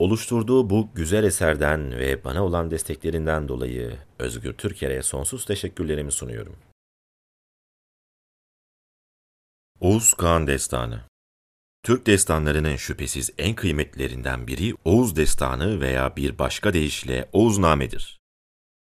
Oluşturduğu bu güzel eserden ve bana olan desteklerinden dolayı Özgür Türker'e sonsuz teşekkürlerimi sunuyorum. Oğuz Kağan Destanı Türk destanlarının şüphesiz en kıymetlerinden biri Oğuz Destanı veya bir başka deyişle Oğuzname'dir.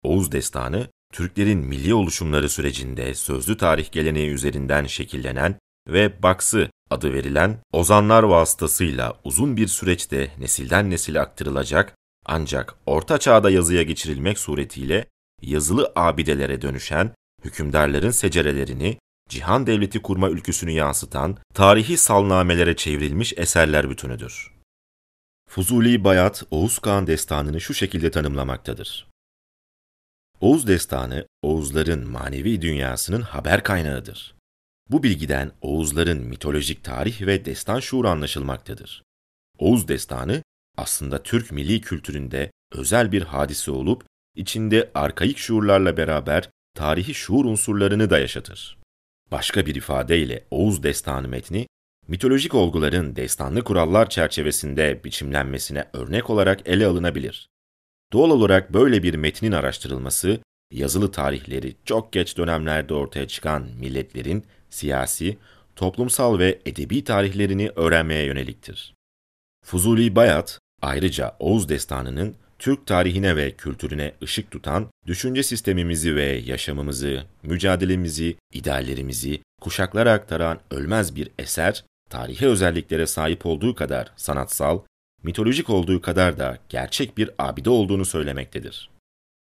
Oğuz Destanı, Türklerin milli oluşumları sürecinde sözlü tarih geleneği üzerinden şekillenen ve baksı adı verilen ozanlar vasıtasıyla uzun bir süreçte nesilden nesile aktarılacak ancak orta çağda yazıya geçirilmek suretiyle yazılı abidelere dönüşen hükümdarların secerelerini cihan devleti kurma ülküsünü yansıtan tarihi salnamelere çevrilmiş eserler bütünüdür. Fuzuli Bayat, Oğuz Kağan destanını şu şekilde tanımlamaktadır. Oğuz destanı, Oğuzların manevi dünyasının haber kaynağıdır. Bu bilgiden Oğuzların mitolojik tarih ve destan şuuru anlaşılmaktadır. Oğuz destanı, aslında Türk milli kültüründe özel bir hadise olup, içinde arkaik şuurlarla beraber tarihi şuur unsurlarını da yaşatır. Başka bir ifadeyle Oğuz Destanı metni, mitolojik olguların destanlı kurallar çerçevesinde biçimlenmesine örnek olarak ele alınabilir. Doğal olarak böyle bir metnin araştırılması, yazılı tarihleri çok geç dönemlerde ortaya çıkan milletlerin siyasi, toplumsal ve edebi tarihlerini öğrenmeye yöneliktir. Fuzuli Bayat, ayrıca Oğuz Destanı'nın Türk tarihine ve kültürüne ışık tutan, düşünce sistemimizi ve yaşamımızı, mücadelemizi, ideallerimizi kuşaklara aktaran ölmez bir eser, tarihi özelliklere sahip olduğu kadar sanatsal, mitolojik olduğu kadar da gerçek bir abide olduğunu söylemektedir.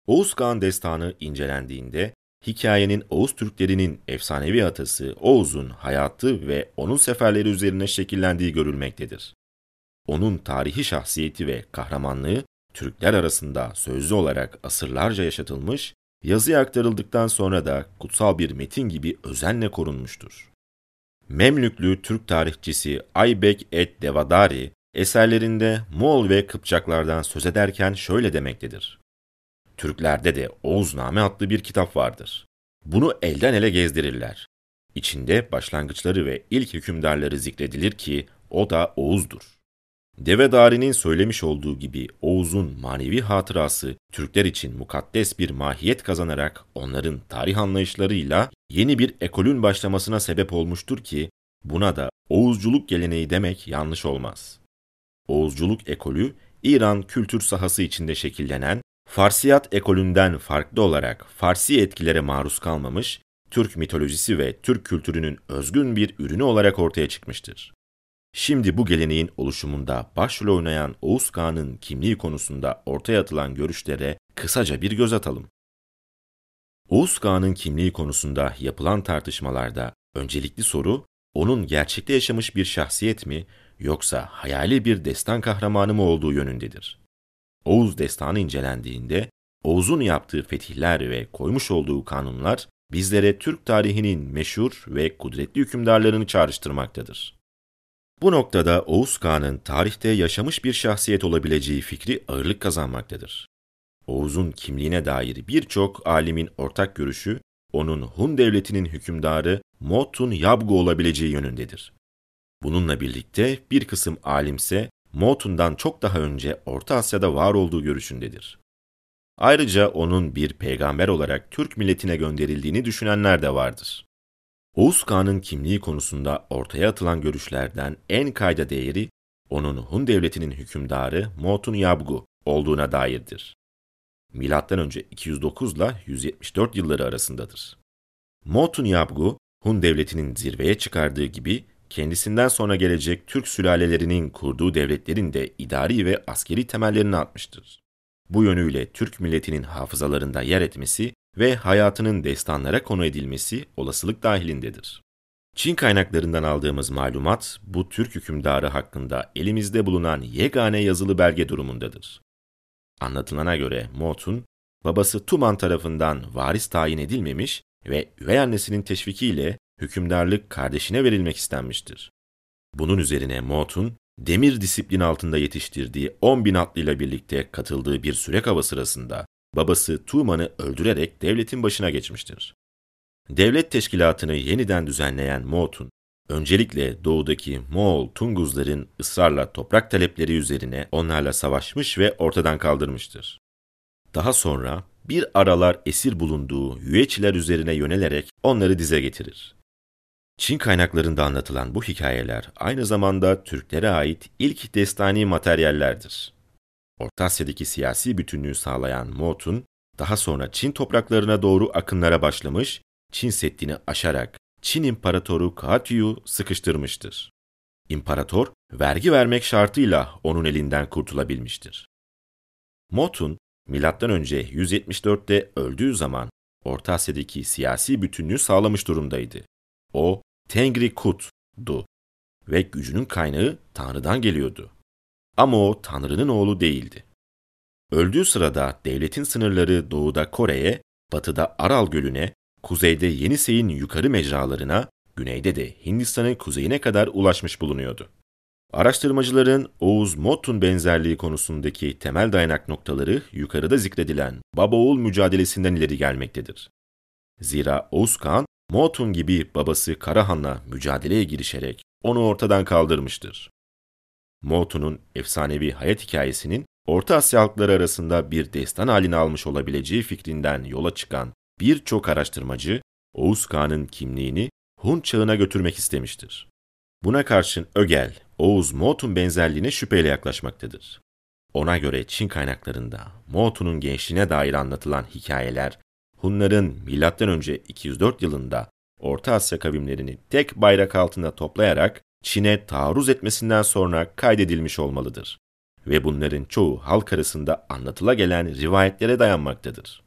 Oğuz Kağan destanı incelendiğinde, hikayenin Oğuz Türklerinin efsanevi atası Oğuz'un hayatı ve onun seferleri üzerine şekillendiği görülmektedir. Onun tarihi şahsiyeti ve kahramanlığı Türkler arasında sözlü olarak asırlarca yaşatılmış, yazıya aktarıldıktan sonra da kutsal bir metin gibi özenle korunmuştur. Memlüklü Türk tarihçisi Aybek et Devadari, eserlerinde Moğol ve Kıpçaklardan söz ederken şöyle demektedir. Türklerde de Oğuzname adlı bir kitap vardır. Bunu elden ele gezdirirler. İçinde başlangıçları ve ilk hükümdarları zikredilir ki o da Oğuz'dur. Devedari'nin söylemiş olduğu gibi Oğuz'un manevi hatırası Türkler için mukaddes bir mahiyet kazanarak onların tarih anlayışlarıyla yeni bir ekolün başlamasına sebep olmuştur ki buna da Oğuzculuk geleneği demek yanlış olmaz. Oğuzculuk ekolü İran kültür sahası içinde şekillenen Farsiyat ekolünden farklı olarak Farsi etkilere maruz kalmamış, Türk mitolojisi ve Türk kültürünün özgün bir ürünü olarak ortaya çıkmıştır. Şimdi bu geleneğin oluşumunda başrol oynayan Oğuz Kağan'ın kimliği konusunda ortaya atılan görüşlere kısaca bir göz atalım. Oğuz Kağan'ın kimliği konusunda yapılan tartışmalarda öncelikli soru, onun gerçekte yaşamış bir şahsiyet mi yoksa hayali bir destan kahramanı mı olduğu yönündedir. Oğuz destanı incelendiğinde Oğuz'un yaptığı fetihler ve koymuş olduğu kanunlar bizlere Türk tarihinin meşhur ve kudretli hükümdarlarını çağrıştırmaktadır. Bu noktada Oğuz Kağan'ın tarihte yaşamış bir şahsiyet olabileceği fikri ağırlık kazanmaktadır. Oğuz'un kimliğine dair birçok alimin ortak görüşü, onun Hun devletinin hükümdarı Motun Yabgu olabileceği yönündedir. Bununla birlikte bir kısım alimse Motun'dan çok daha önce Orta Asya'da var olduğu görüşündedir. Ayrıca onun bir peygamber olarak Türk milletine gönderildiğini düşünenler de vardır. Oğuz Kağan'ın kimliği konusunda ortaya atılan görüşlerden en kayda değeri onun Hun devletinin hükümdarı Motun Yabgu olduğuna dairdir. Milattan önce 209 ile 174 yılları arasındadır. Motun Yabgu, Hun devletinin zirveye çıkardığı gibi kendisinden sonra gelecek Türk sülalelerinin kurduğu devletlerin de idari ve askeri temellerini atmıştır. Bu yönüyle Türk milletinin hafızalarında yer etmesi ve hayatının destanlara konu edilmesi olasılık dahilindedir. Çin kaynaklarından aldığımız malumat bu Türk hükümdarı hakkında elimizde bulunan yegane yazılı belge durumundadır. Anlatılana göre Motun, babası Tuman tarafından varis tayin edilmemiş ve üvey annesinin teşvikiyle hükümdarlık kardeşine verilmek istenmiştir. Bunun üzerine Motun, demir disiplin altında yetiştirdiği 10 bin atlıyla birlikte katıldığı bir sürek hava sırasında babası Tuğman'ı öldürerek devletin başına geçmiştir. Devlet teşkilatını yeniden düzenleyen Motun, öncelikle doğudaki Moğol Tunguzların ısrarla toprak talepleri üzerine onlarla savaşmış ve ortadan kaldırmıştır. Daha sonra bir aralar esir bulunduğu Yüeçiler üzerine yönelerek onları dize getirir. Çin kaynaklarında anlatılan bu hikayeler aynı zamanda Türklere ait ilk destani materyallerdir. Orta Asya'daki siyasi bütünlüğü sağlayan Motun, daha sonra Çin topraklarına doğru akınlara başlamış, Çin Seddi'ni aşarak Çin İmparatoru Katiyu sıkıştırmıştır. İmparator, vergi vermek şartıyla onun elinden kurtulabilmiştir. Motun, M.Ö. 174'te öldüğü zaman Orta Asya'daki siyasi bütünlüğü sağlamış durumdaydı. O, Tengri Kut'du ve gücünün kaynağı Tanrı'dan geliyordu. Ama o Tanrı'nın oğlu değildi. Öldüğü sırada devletin sınırları doğuda Kore'ye, batıda Aral Gölü'ne, kuzeyde Yenisey'in yukarı mecralarına, güneyde de Hindistan'ın kuzeyine kadar ulaşmış bulunuyordu. Araştırmacıların Oğuz Motun benzerliği konusundaki temel dayanak noktaları yukarıda zikredilen baba-oğul mücadelesinden ileri gelmektedir. Zira Oğuz Kağan, Motun gibi babası Karahan'la mücadeleye girişerek onu ortadan kaldırmıştır. Motun'un efsanevi hayat hikayesinin Orta Asya halkları arasında bir destan halini almış olabileceği fikrinden yola çıkan birçok araştırmacı, Oğuz Kağan'ın kimliğini Hun çağına götürmek istemiştir. Buna karşın Ögel, Oğuz Motun benzerliğine şüpheyle yaklaşmaktadır. Ona göre Çin kaynaklarında Motun'un gençliğine dair anlatılan hikayeler, Hunların M.Ö. 204 yılında Orta Asya kavimlerini tek bayrak altında toplayarak Çin'e taarruz etmesinden sonra kaydedilmiş olmalıdır ve bunların çoğu halk arasında anlatıla gelen rivayetlere dayanmaktadır.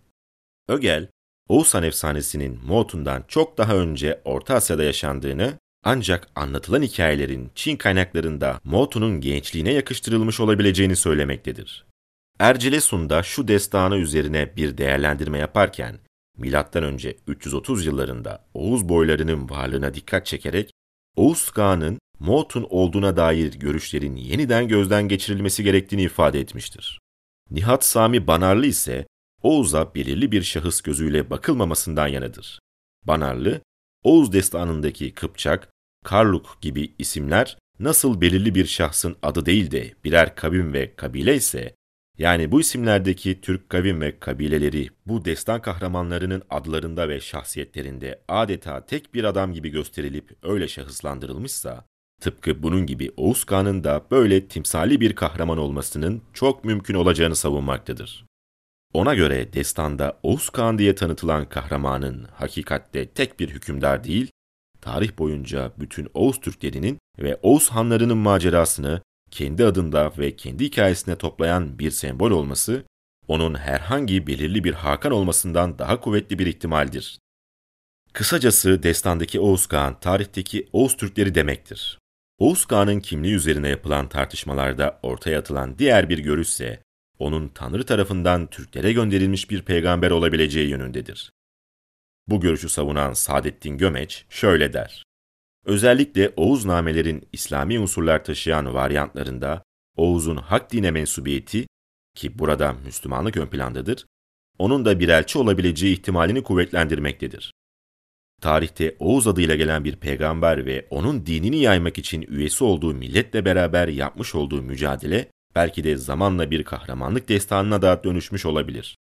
Ögel, Oğuzhan efsanesinin Motun'dan çok daha önce Orta Asya'da yaşandığını ancak anlatılan hikayelerin Çin kaynaklarında Motu'nun gençliğine yakıştırılmış olabileceğini söylemektedir. Ercelesun'da şu destanı üzerine bir değerlendirme yaparken, M.Ö. 330 yıllarında Oğuz boylarının varlığına dikkat çekerek, Oğuz Kağan'ın Motun olduğuna dair görüşlerin yeniden gözden geçirilmesi gerektiğini ifade etmiştir. Nihat Sami Banarlı ise Oğuz'a belirli bir şahıs gözüyle bakılmamasından yanadır. Banarlı, Oğuz destanındaki Kıpçak, Karluk gibi isimler nasıl belirli bir şahsın adı değil de birer kavim ve kabile ise, yani bu isimlerdeki Türk kavim ve kabileleri bu destan kahramanlarının adlarında ve şahsiyetlerinde adeta tek bir adam gibi gösterilip öyle şahıslandırılmışsa, tıpkı bunun gibi Oğuz Kağan'ın da böyle timsali bir kahraman olmasının çok mümkün olacağını savunmaktadır. Ona göre destanda Oğuz Kağan diye tanıtılan kahramanın hakikatte tek bir hükümdar değil, tarih boyunca bütün Oğuz Türklerinin ve Oğuz hanlarının macerasını kendi adında ve kendi hikayesine toplayan bir sembol olması, onun herhangi belirli bir Hakan olmasından daha kuvvetli bir ihtimaldir. Kısacası destandaki Oğuz Kağan, tarihteki Oğuz Türkleri demektir. Oğuz Kağan'ın kimliği üzerine yapılan tartışmalarda ortaya atılan diğer bir görüşse, onun Tanrı tarafından Türklere gönderilmiş bir peygamber olabileceği yönündedir. Bu görüşü savunan Saadettin Gömeç şöyle der. Özellikle Oğuz namelerin İslami unsurlar taşıyan varyantlarında Oğuz'un hak dine mensubiyeti ki burada Müslümanlık ön plandadır, onun da bir elçi olabileceği ihtimalini kuvvetlendirmektedir. Tarihte Oğuz adıyla gelen bir peygamber ve onun dinini yaymak için üyesi olduğu milletle beraber yapmış olduğu mücadele belki de zamanla bir kahramanlık destanına da dönüşmüş olabilir.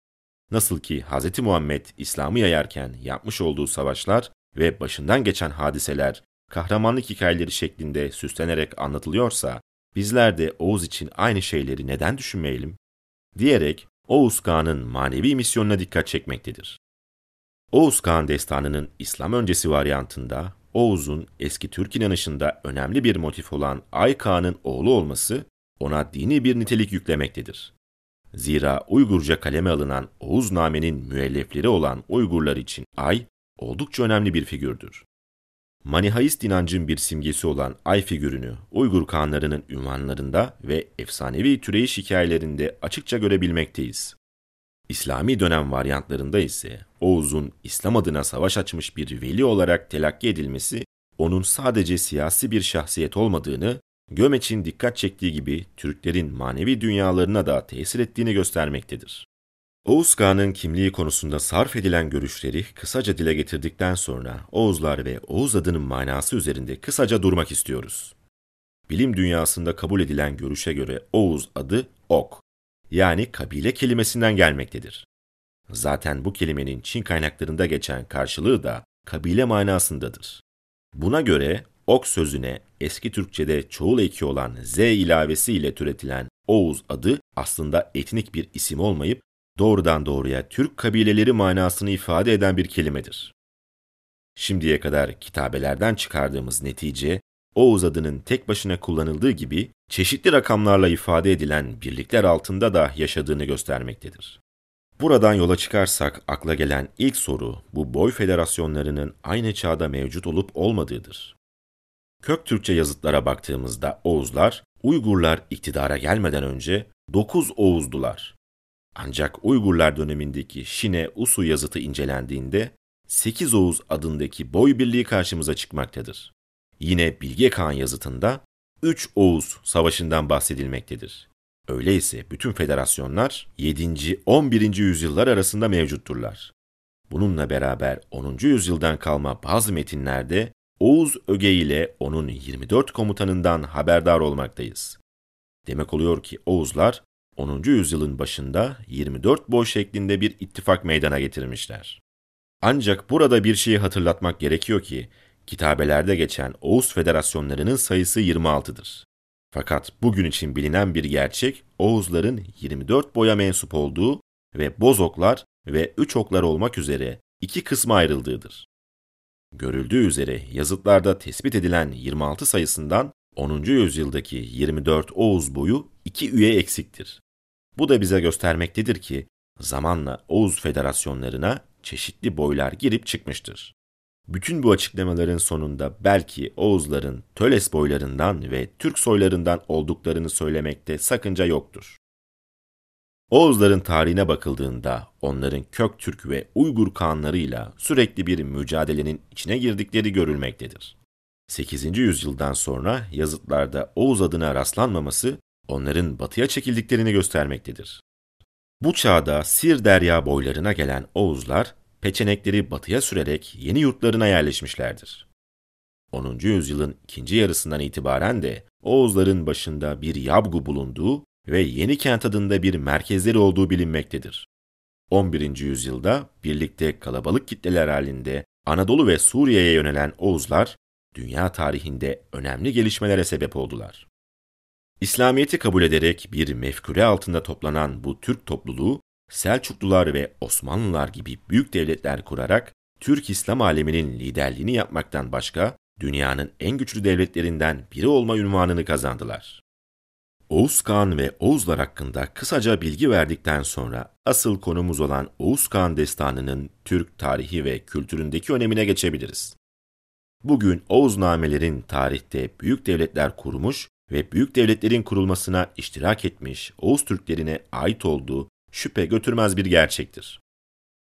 Nasıl ki Hz. Muhammed İslam'ı yayarken yapmış olduğu savaşlar ve başından geçen hadiseler kahramanlık hikayeleri şeklinde süslenerek anlatılıyorsa, bizler de Oğuz için aynı şeyleri neden düşünmeyelim? Diyerek Oğuz Kağan'ın manevi misyonuna dikkat çekmektedir. Oğuz Kağan destanının İslam öncesi varyantında Oğuz'un eski Türk inanışında önemli bir motif olan Ay Kağan'ın oğlu olması ona dini bir nitelik yüklemektedir. Zira Uygurca kaleme alınan Oğuz Name'nin müellifleri olan Uygurlar için ay oldukça önemli bir figürdür. Manihaist inancın bir simgesi olan ay figürünü Uygur kanlarının ünvanlarında ve efsanevi türeyiş hikayelerinde açıkça görebilmekteyiz. İslami dönem varyantlarında ise Oğuz'un İslam adına savaş açmış bir veli olarak telakki edilmesi, onun sadece siyasi bir şahsiyet olmadığını Gömeç'in dikkat çektiği gibi Türklerin manevi dünyalarına da tesir ettiğini göstermektedir. Oğuz Kağan'ın kimliği konusunda sarf edilen görüşleri kısaca dile getirdikten sonra Oğuzlar ve Oğuz adının manası üzerinde kısaca durmak istiyoruz. Bilim dünyasında kabul edilen görüşe göre Oğuz adı Ok, yani kabile kelimesinden gelmektedir. Zaten bu kelimenin Çin kaynaklarında geçen karşılığı da kabile manasındadır. Buna göre ok sözüne eski Türkçe'de çoğul eki olan z ilavesi ile türetilen Oğuz adı aslında etnik bir isim olmayıp doğrudan doğruya Türk kabileleri manasını ifade eden bir kelimedir. Şimdiye kadar kitabelerden çıkardığımız netice, Oğuz adının tek başına kullanıldığı gibi çeşitli rakamlarla ifade edilen birlikler altında da yaşadığını göstermektedir. Buradan yola çıkarsak akla gelen ilk soru bu boy federasyonlarının aynı çağda mevcut olup olmadığıdır. Kök Türkçe yazıtlara baktığımızda Oğuzlar, Uygurlar iktidara gelmeden önce 9 Oğuzdular. Ancak Uygurlar dönemindeki Şine Usu yazıtı incelendiğinde 8 Oğuz adındaki boy birliği karşımıza çıkmaktadır. Yine Bilge Kağan yazıtında 3 Oğuz savaşından bahsedilmektedir. Öyleyse bütün federasyonlar 7. 11. yüzyıllar arasında mevcutturlar. Bununla beraber 10. yüzyıldan kalma bazı metinlerde Oğuz Öge ile onun 24 komutanından haberdar olmaktayız. Demek oluyor ki Oğuzlar 10. yüzyılın başında 24 boy şeklinde bir ittifak meydana getirmişler. Ancak burada bir şeyi hatırlatmak gerekiyor ki kitabelerde geçen Oğuz federasyonlarının sayısı 26'dır. Fakat bugün için bilinen bir gerçek Oğuzların 24 boya mensup olduğu ve Bozoklar ve Üçoklar olmak üzere iki kısma ayrıldığıdır. Görüldüğü üzere yazıtlarda tespit edilen 26 sayısından 10. yüzyıldaki 24 Oğuz boyu iki üye eksiktir. Bu da bize göstermektedir ki zamanla Oğuz federasyonlarına çeşitli boylar girip çıkmıştır. Bütün bu açıklamaların sonunda belki Oğuzların Töles boylarından ve Türk soylarından olduklarını söylemekte sakınca yoktur. Oğuzların tarihine bakıldığında onların Kök Türk ve Uygur kanlarıyla sürekli bir mücadelenin içine girdikleri görülmektedir. 8. yüzyıldan sonra yazıtlarda Oğuz adına rastlanmaması onların batıya çekildiklerini göstermektedir. Bu çağda Sir Derya boylarına gelen Oğuzlar peçenekleri batıya sürerek yeni yurtlarına yerleşmişlerdir. 10. yüzyılın ikinci yarısından itibaren de Oğuzların başında bir Yabgu bulunduğu ve Yeni Kent adında bir merkezleri olduğu bilinmektedir. 11. yüzyılda birlikte kalabalık kitleler halinde Anadolu ve Suriye'ye yönelen Oğuzlar, dünya tarihinde önemli gelişmelere sebep oldular. İslamiyet'i kabul ederek bir mefkure altında toplanan bu Türk topluluğu, Selçuklular ve Osmanlılar gibi büyük devletler kurarak Türk İslam aleminin liderliğini yapmaktan başka dünyanın en güçlü devletlerinden biri olma ünvanını kazandılar. Oğuz Kağan ve Oğuzlar hakkında kısaca bilgi verdikten sonra asıl konumuz olan Oğuz Kağan destanının Türk tarihi ve kültüründeki önemine geçebiliriz. Bugün Oğuznamelerin tarihte büyük devletler kurmuş ve büyük devletlerin kurulmasına iştirak etmiş Oğuz Türklerine ait olduğu şüphe götürmez bir gerçektir.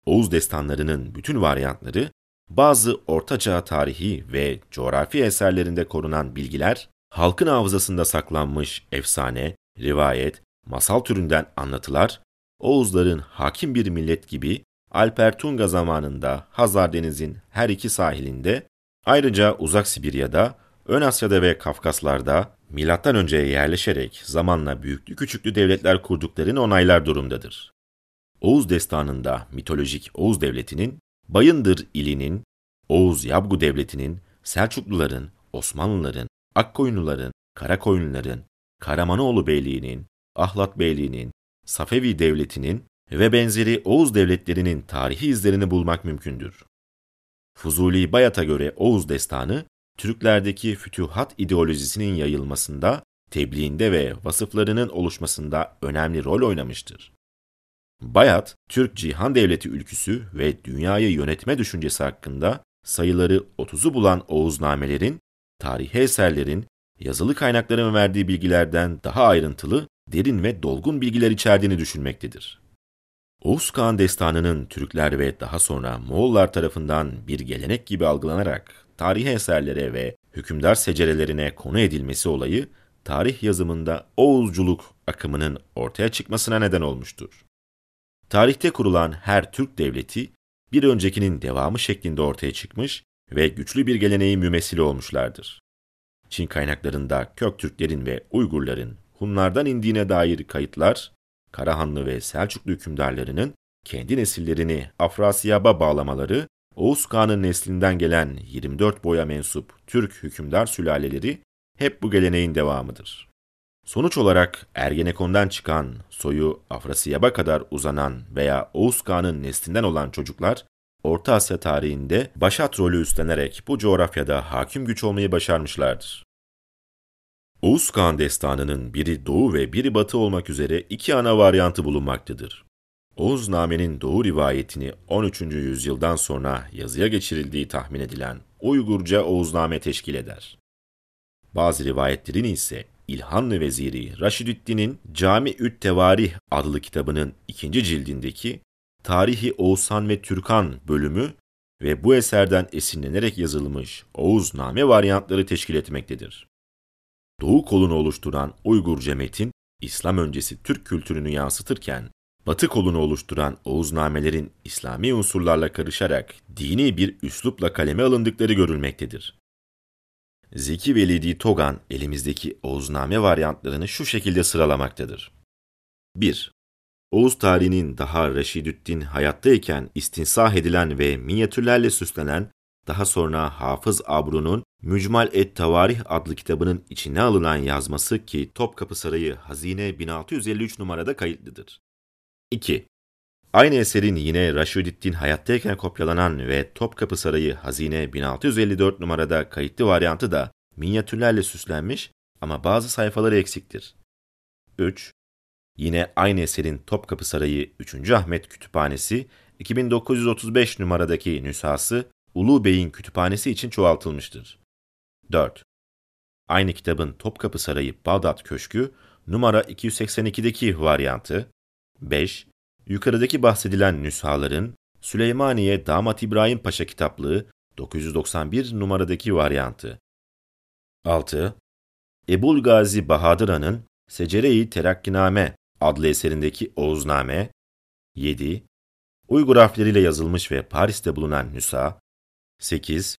Oğuz destanlarının bütün varyantları, bazı ortaçağ tarihi ve coğrafi eserlerinde korunan bilgiler, halkın hafızasında saklanmış efsane, rivayet, masal türünden anlatılar, Oğuzların hakim bir millet gibi Alper Tunga zamanında Hazar Deniz'in her iki sahilinde, ayrıca Uzak Sibirya'da, Ön Asya'da ve Kafkaslar'da milattan önce yerleşerek zamanla büyüklü küçüklü devletler kurduklarını onaylar durumdadır. Oğuz destanında mitolojik Oğuz devletinin, Bayındır ilinin, Oğuz Yabgu devletinin, Selçukluların, Osmanlıların, Akkoyunluların, Karakoyunluların, Karamanoğlu Beyliği'nin, Ahlat Beyliği'nin, Safevi Devleti'nin ve benzeri Oğuz devletlerinin tarihi izlerini bulmak mümkündür. Fuzuli Bayat'a göre Oğuz destanı, Türklerdeki fütühat ideolojisinin yayılmasında, tebliğinde ve vasıflarının oluşmasında önemli rol oynamıştır. Bayat, Türk Cihan Devleti ülküsü ve dünyayı yönetme düşüncesi hakkında sayıları 30'u bulan Oğuznamelerin, tarihi eserlerin, yazılı kaynakların verdiği bilgilerden daha ayrıntılı, derin ve dolgun bilgiler içerdiğini düşünmektedir. Oğuz Kağan destanının Türkler ve daha sonra Moğollar tarafından bir gelenek gibi algılanarak tarihi eserlere ve hükümdar secerelerine konu edilmesi olayı, tarih yazımında Oğuzculuk akımının ortaya çıkmasına neden olmuştur. tarihte kurulan her Türk devleti bir öncekinin devamı şeklinde ortaya çıkmış ve güçlü bir geleneğin mümessili olmuşlardır. Çin kaynaklarında Köktürklerin ve Uygurların Hunlardan indiğine dair kayıtlar, Karahanlı ve Selçuklu hükümdarlarının kendi nesillerini Afrasiyab'a bağlamaları, Oğuz Kağan'ın neslinden gelen 24 boya mensup Türk hükümdar sülaleleri hep bu geleneğin devamıdır. Sonuç olarak Ergenekon'dan çıkan, soyu Afrasiyab'a kadar uzanan veya Oğuz Kağan'ın neslinden olan çocuklar, Orta Asya tarihinde başat rolü üstlenerek bu coğrafyada hakim güç olmayı başarmışlardır. Oğuz Kağan destanının biri doğu ve biri batı olmak üzere iki ana varyantı bulunmaktadır. Oğuzname'nin doğu rivayetini 13. yüzyıldan sonra yazıya geçirildiği tahmin edilen Uygurca Oğuzname teşkil eder. Bazı rivayetlerin ise İlhanlı Veziri Raşidüddin'in Cami-ü't Tevarih adlı kitabının ikinci cildindeki Tarihi Oğuzhan ve Türkan bölümü ve bu eserden esinlenerek yazılmış Oğuzname varyantları teşkil etmektedir. Doğu kolunu oluşturan Uygurca metin, İslam öncesi Türk kültürünü yansıtırken, Batı kolunu oluşturan Oğuznamelerin İslami unsurlarla karışarak dini bir üslupla kaleme alındıkları görülmektedir. Zeki Velidi Togan elimizdeki Oğuzname varyantlarını şu şekilde sıralamaktadır. 1. Oğuz tarihinin daha Reşidüddin hayattayken istinsah edilen ve minyatürlerle süslenen, daha sonra Hafız Abru'nun Mücmal et Tavarih adlı kitabının içine alınan yazması ki Topkapı Sarayı Hazine 1653 numarada kayıtlıdır. 2. Aynı eserin yine Raşidüddin hayattayken kopyalanan ve Topkapı Sarayı Hazine 1654 numarada kayıtlı varyantı da minyatürlerle süslenmiş ama bazı sayfaları eksiktir. 3. Yine aynı eserin Topkapı Sarayı 3. Ahmet Kütüphanesi 2935 numaradaki nüshası Ulu Bey'in kütüphanesi için çoğaltılmıştır. 4. Aynı kitabın Topkapı Sarayı Bağdat Köşkü numara 282'deki varyantı 5. Yukarıdaki bahsedilen nüshaların Süleymaniye Damat İbrahim Paşa kitaplığı 991 numaradaki varyantı 6. Ebul Gazi Bahadır Han'ın Secere-i Terakkiname adlı eserindeki Oğuzname 7. Uygur harfleriyle yazılmış ve Paris'te bulunan nüsa 8.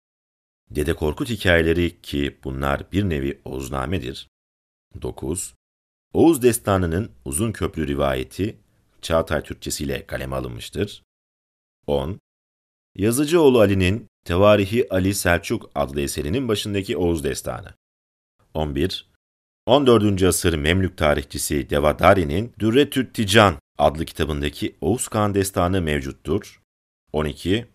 Dede Korkut hikayeleri ki bunlar bir nevi Oğuznamedir. 9. Oğuz Destanı'nın Uzun Köprü rivayeti Çağatay Türkçesiyle kaleme alınmıştır. 10. Yazıcıoğlu Ali'nin Tevarihi Ali Selçuk adlı eserinin başındaki Oğuz Destanı. 11. 14. asır Memlük tarihçisi Devadari'nin Dürretü't Tican adlı kitabındaki Oğuz Kağan Destanı mevcuttur. 12.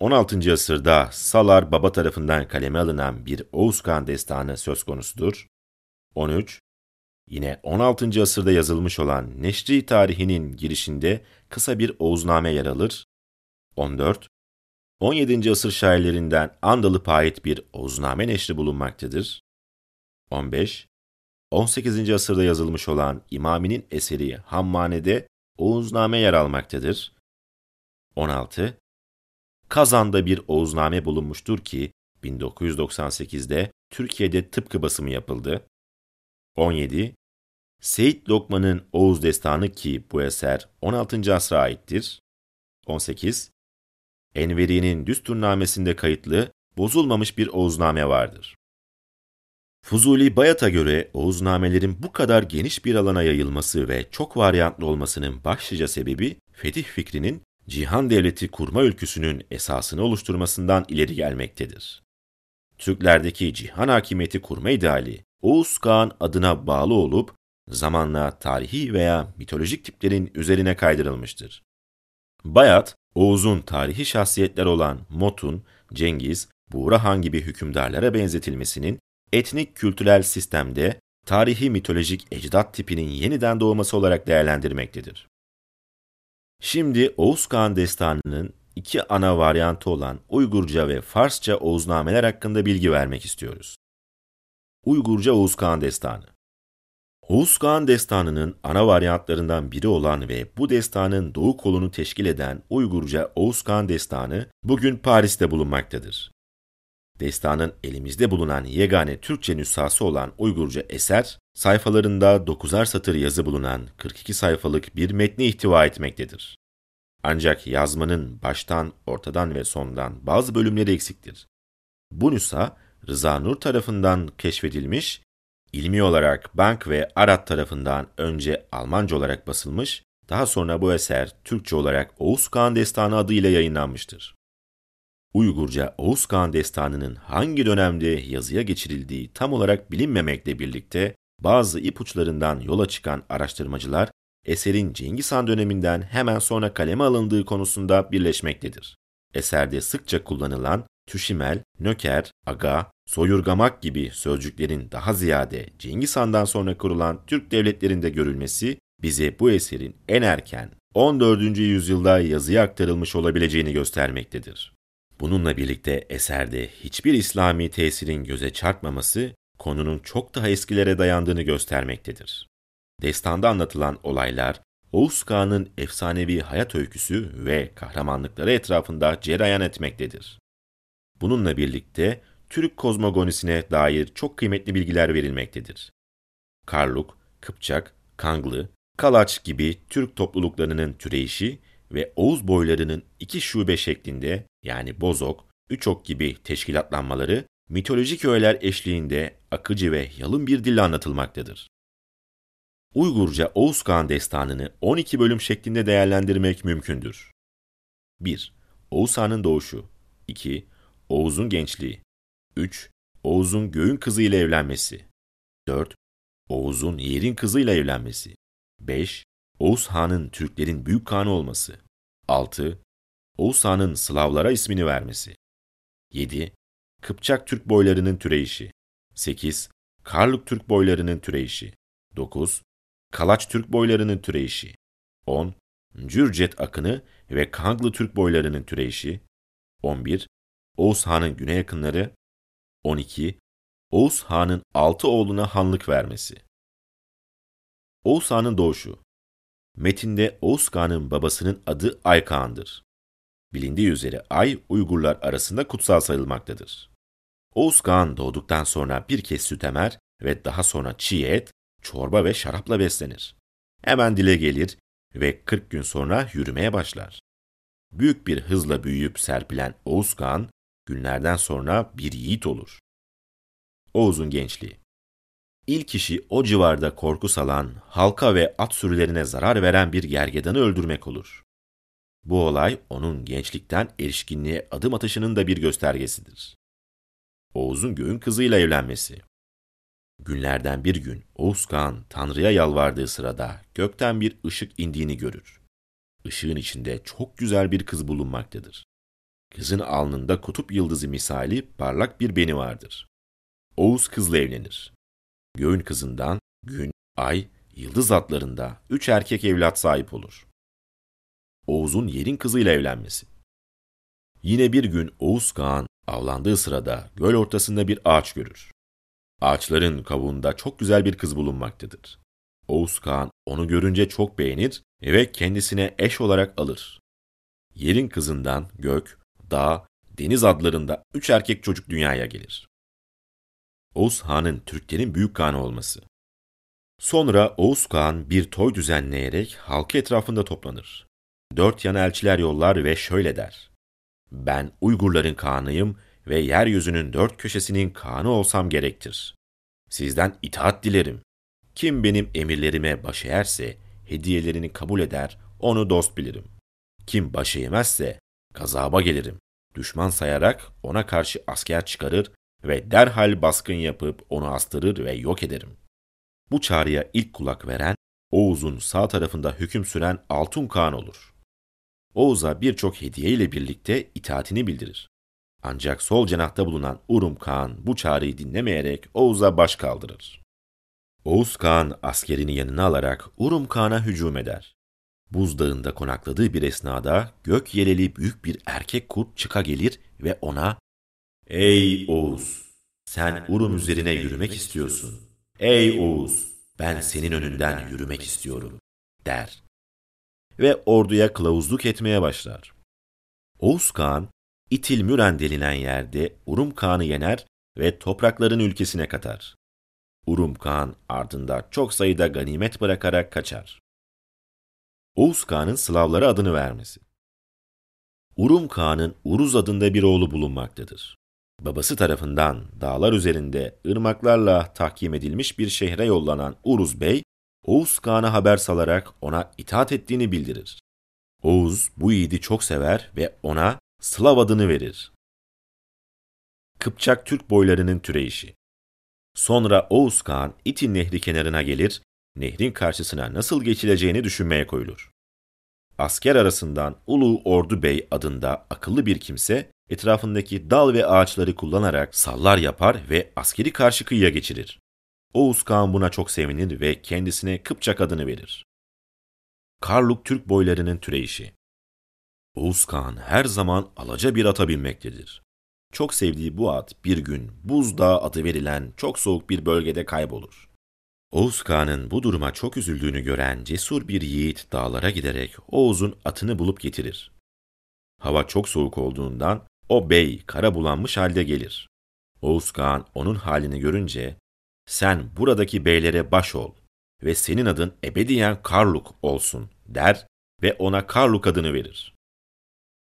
16. asırda Salar Baba tarafından kaleme alınan bir Oğuz Kağan Destanı söz konusudur. 13. Yine 16. asırda yazılmış olan Neşri tarihinin girişinde kısa bir Oğuzname yer alır. 14. 17. asır şairlerinden Andalıp'a ait bir Oğuzname neşri bulunmaktadır. 15. 18. asırda yazılmış olan İmami'nin eseri Hammane'de Oğuzname yer almaktadır. 16. Kazan'da bir Oğuzname bulunmuştur ki 1998'de Türkiye'de tıpkı basımı yapıldı. 17. Seyit Lokman'ın Oğuz Destanı ki bu eser 16. asra aittir. 18. Enveri'nin Düsturnamesinde kayıtlı bozulmamış bir Oğuzname vardır. Fuzuli Bayat'a göre Oğuznamelerin bu kadar geniş bir alana yayılması ve çok varyantlı olmasının başlıca sebebi fetih fikrinin cihan devleti kurma ülküsünün esasını oluşturmasından ileri gelmektedir. Türklerdeki cihan hakimiyeti kurma ideali Oğuz Kağan adına bağlı olup zamanla tarihi veya mitolojik tiplerin üzerine kaydırılmıştır. Bayat, Oğuz'un tarihi şahsiyetler olan Motun, Cengiz, Buğrahan gibi hükümdarlara benzetilmesinin etnik kültürel sistemde tarihi mitolojik ecdat tipinin yeniden doğması olarak değerlendirmektedir. Şimdi Oğuz Kağan Destanı'nın iki ana varyantı olan Uygurca ve Farsça Oğuznameler hakkında bilgi vermek istiyoruz. Uygurca Oğuz Kağan Destanı Oğuz Kağan Destanı'nın ana varyantlarından biri olan ve bu destanın doğu kolunu teşkil eden Uygurca Oğuz Kağan Destanı bugün Paris'te bulunmaktadır. Destanın elimizde bulunan yegane Türkçe nüshası olan Uygurca eser, sayfalarında 9'ar satır yazı bulunan 42 sayfalık bir metni ihtiva etmektedir. Ancak yazmanın baştan, ortadan ve sondan bazı bölümleri eksiktir. Bu nüsa Rıza Nur tarafından keşfedilmiş, ilmi olarak Bank ve Arat tarafından önce Almanca olarak basılmış, daha sonra bu eser Türkçe olarak Oğuz Kağan Destanı adıyla yayınlanmıştır. Uygurca Oğuz Kağan Destanı'nın hangi dönemde yazıya geçirildiği tam olarak bilinmemekle birlikte bazı ipuçlarından yola çıkan araştırmacılar eserin Cengiz Han döneminden hemen sonra kaleme alındığı konusunda birleşmektedir. Eserde sıkça kullanılan tüşimel, nöker, aga, soyurgamak gibi sözcüklerin daha ziyade Cengiz Han'dan sonra kurulan Türk devletlerinde görülmesi bize bu eserin en erken 14. yüzyılda yazıya aktarılmış olabileceğini göstermektedir. Bununla birlikte eserde hiçbir İslami tesirin göze çarpmaması konunun çok daha eskilere dayandığını göstermektedir. Destanda anlatılan olaylar Oğuz Kağan'ın efsanevi hayat öyküsü ve kahramanlıkları etrafında cereyan etmektedir. Bununla birlikte Türk kozmogonisine dair çok kıymetli bilgiler verilmektedir. Karluk, Kıpçak, Kanglı, Kalaç gibi Türk topluluklarının türeyişi ve Oğuz boylarının iki şube şeklinde yani Bozok, Üçok gibi teşkilatlanmaları mitolojik öğeler eşliğinde akıcı ve yalın bir dille anlatılmaktadır. Uygurca Oğuz Kağan destanını 12 bölüm şeklinde değerlendirmek mümkündür. 1. Oğuz Han'ın doğuşu 2. Oğuz'un gençliği 3. Oğuz'un göğün kızı ile evlenmesi 4. Oğuz'un yerin kızı ile evlenmesi 5. Oğuz Han'ın Türklerin büyük kanı olması 6. Oğuz Han'ın Slavlara ismini vermesi 7. Kıpçak Türk boylarının türeyişi 8. Karluk Türk boylarının türeyişi 9. Kalaç Türk boylarının türeyişi 10. Cürcet akını ve Kanglı Türk boylarının türeyişi 11. Oğuz Han'ın güney yakınları 12. Oğuz Han'ın altı oğluna hanlık vermesi Oğuz Han'ın doğuşu Metinde Oğuz Kağan'ın babasının adı Ay Kağan'dır. Bilindiği üzere Ay, Uygurlar arasında kutsal sayılmaktadır. Oğuz Kağan doğduktan sonra bir kez süt emer ve daha sonra çiğ et, çorba ve şarapla beslenir. Hemen dile gelir ve 40 gün sonra yürümeye başlar. Büyük bir hızla büyüyüp serpilen Oğuz Kağan, günlerden sonra bir yiğit olur. Oğuz'un gençliği İlk işi o civarda korku salan, halka ve at sürülerine zarar veren bir gergedanı öldürmek olur. Bu olay onun gençlikten erişkinliğe adım atışının da bir göstergesidir. Oğuz'un göğün kızıyla evlenmesi. Günlerden bir gün Oğuz Kağan Tanrı'ya yalvardığı sırada gökten bir ışık indiğini görür. Işığın içinde çok güzel bir kız bulunmaktadır. Kızın alnında kutup yıldızı misali parlak bir beni vardır. Oğuz kızla evlenir. Göğün kızından gün, ay, yıldız adlarında üç erkek evlat sahip olur. Oğuz'un yerin kızıyla evlenmesi. Yine bir gün Oğuz Kağan avlandığı sırada göl ortasında bir ağaç görür. Ağaçların kavuğunda çok güzel bir kız bulunmaktadır. Oğuz Kağan onu görünce çok beğenir ve kendisine eş olarak alır. Yerin kızından gök, dağ, deniz adlarında üç erkek çocuk dünyaya gelir. Oğuz Han'ın Türklerin büyük kanı olması. Sonra Oğuz Kağan bir toy düzenleyerek halkı etrafında toplanır. Dört yana elçiler yollar ve şöyle der. Ben Uygurların Kağan'ıyım ve yeryüzünün dört köşesinin Kağan'ı olsam gerektir. Sizden itaat dilerim. Kim benim emirlerime baş eğerse hediyelerini kabul eder, onu dost bilirim. Kim baş eğmezse gazaba gelirim. Düşman sayarak ona karşı asker çıkarır ve derhal baskın yapıp onu astırır ve yok ederim. Bu çağrıya ilk kulak veren, Oğuz'un sağ tarafında hüküm süren Altun Kağan olur. Oğuz'a birçok hediye ile birlikte itaatini bildirir. Ancak sol cenahta bulunan Urum Kağan bu çağrıyı dinlemeyerek Oğuz'a baş kaldırır. Oğuz Kağan askerini yanına alarak Urum Kağan'a hücum eder. Buzdağında konakladığı bir esnada gök yeleli büyük bir erkek kurt çıka gelir ve ona Ey Oğuz! Sen Urum üzerine yürümek istiyorsun. Ey Oğuz! Ben senin önünden yürümek istiyorum, der. Ve orduya kılavuzluk etmeye başlar. Oğuz Kağan, İtil Müren denilen yerde Urum Kağan'ı yener ve toprakların ülkesine katar. Urum Kağan ardında çok sayıda ganimet bırakarak kaçar. Oğuz Kağan'ın Slavlara adını vermesi Urum Kağan'ın Uruz adında bir oğlu bulunmaktadır. Babası tarafından dağlar üzerinde ırmaklarla tahkim edilmiş bir şehre yollanan Uruz Bey, Oğuz Kağan'a haber salarak ona itaat ettiğini bildirir. Oğuz bu yiğidi çok sever ve ona Slav adını verir. Kıpçak Türk boylarının türeyişi. Sonra Oğuz Kağan İtin Nehri kenarına gelir, nehrin karşısına nasıl geçileceğini düşünmeye koyulur. Asker arasından Ulu Ordu Bey adında akıllı bir kimse, etrafındaki dal ve ağaçları kullanarak sallar yapar ve askeri karşı kıyıya geçirir. Oğuz Kağan buna çok sevinir ve kendisine Kıpçak adını verir. Karluk Türk boylarının türeyişi. Oğuz Kağan her zaman alaca bir ata binmektedir. Çok sevdiği bu at bir gün Buzdağı adı verilen çok soğuk bir bölgede kaybolur. Oğuz Kağan'ın bu duruma çok üzüldüğünü gören cesur bir yiğit dağlara giderek Oğuz'un atını bulup getirir. Hava çok soğuk olduğundan o bey kara bulanmış halde gelir. Oğuz Kağan onun halini görünce, sen buradaki beylere baş ol ve senin adın ebediyen Karluk olsun der ve ona Karluk adını verir.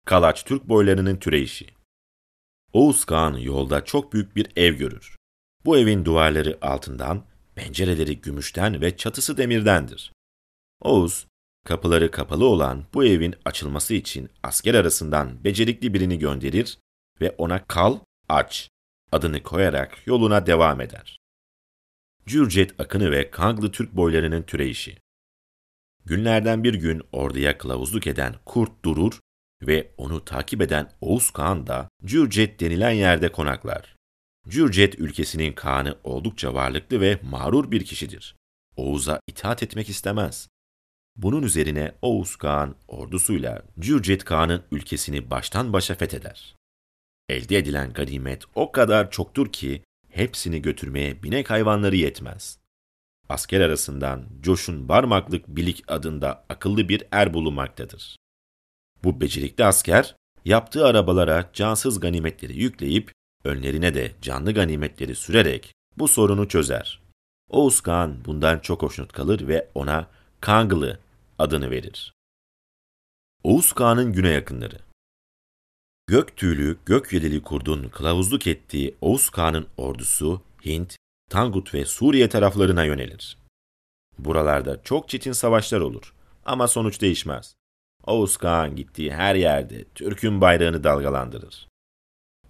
Kalaç Türk boylarının türeyişi. Oğuz Kağan yolda çok büyük bir ev görür. Bu evin duvarları altından, pencereleri gümüşten ve çatısı demirdendir. Oğuz, kapıları kapalı olan bu evin açılması için asker arasından becerikli birini gönderir ve ona kal, aç adını koyarak yoluna devam eder. Cürcet akını ve Kanglı Türk boylarının türeyişi. Günlerden bir gün orduya kılavuzluk eden Kurt durur ve onu takip eden Oğuz Kağan da Cürcet denilen yerde konaklar. Cürcet ülkesinin Kağan'ı oldukça varlıklı ve mağrur bir kişidir. Oğuz'a itaat etmek istemez. Bunun üzerine Oğuz Kağan ordusuyla Cürcet Kağan'ın ülkesini baştan başa fetheder. Elde edilen ganimet o kadar çoktur ki hepsini götürmeye binek hayvanları yetmez. Asker arasından Coş'un Barmaklık Bilik adında akıllı bir er bulunmaktadır. Bu becerikli asker yaptığı arabalara cansız ganimetleri yükleyip önlerine de canlı ganimetleri sürerek bu sorunu çözer. Oğuz Kağan bundan çok hoşnut kalır ve ona Kanglı adını verir. Oğuz Kağan'ın güne yakınları Gök tüylü, gök yelili kurdun kılavuzluk ettiği Oğuz Kağan'ın ordusu Hint, Tangut ve Suriye taraflarına yönelir. Buralarda çok çetin savaşlar olur ama sonuç değişmez. Oğuz Kağan gittiği her yerde Türk'ün bayrağını dalgalandırır.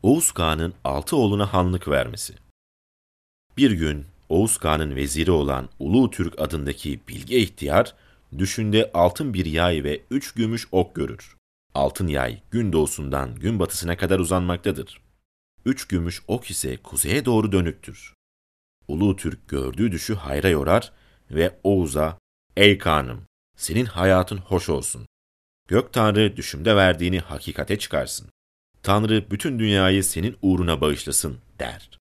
Oğuz Kağan'ın altı oğluna hanlık vermesi. Bir gün Oğuz Kağan'ın veziri olan Ulu Türk adındaki bilge ihtiyar, düşünde altın bir yay ve üç gümüş ok görür. Altın yay gün doğusundan gün batısına kadar uzanmaktadır. Üç gümüş ok ise kuzeye doğru dönüktür. Ulu Türk gördüğü düşü hayra yorar ve Oğuz'a, ''Ey Kağan'ım, senin hayatın hoş olsun. Gök Tanrı düşümde verdiğini hakikate çıkarsın. Tanrı bütün dünyayı senin uğruna bağışlasın der.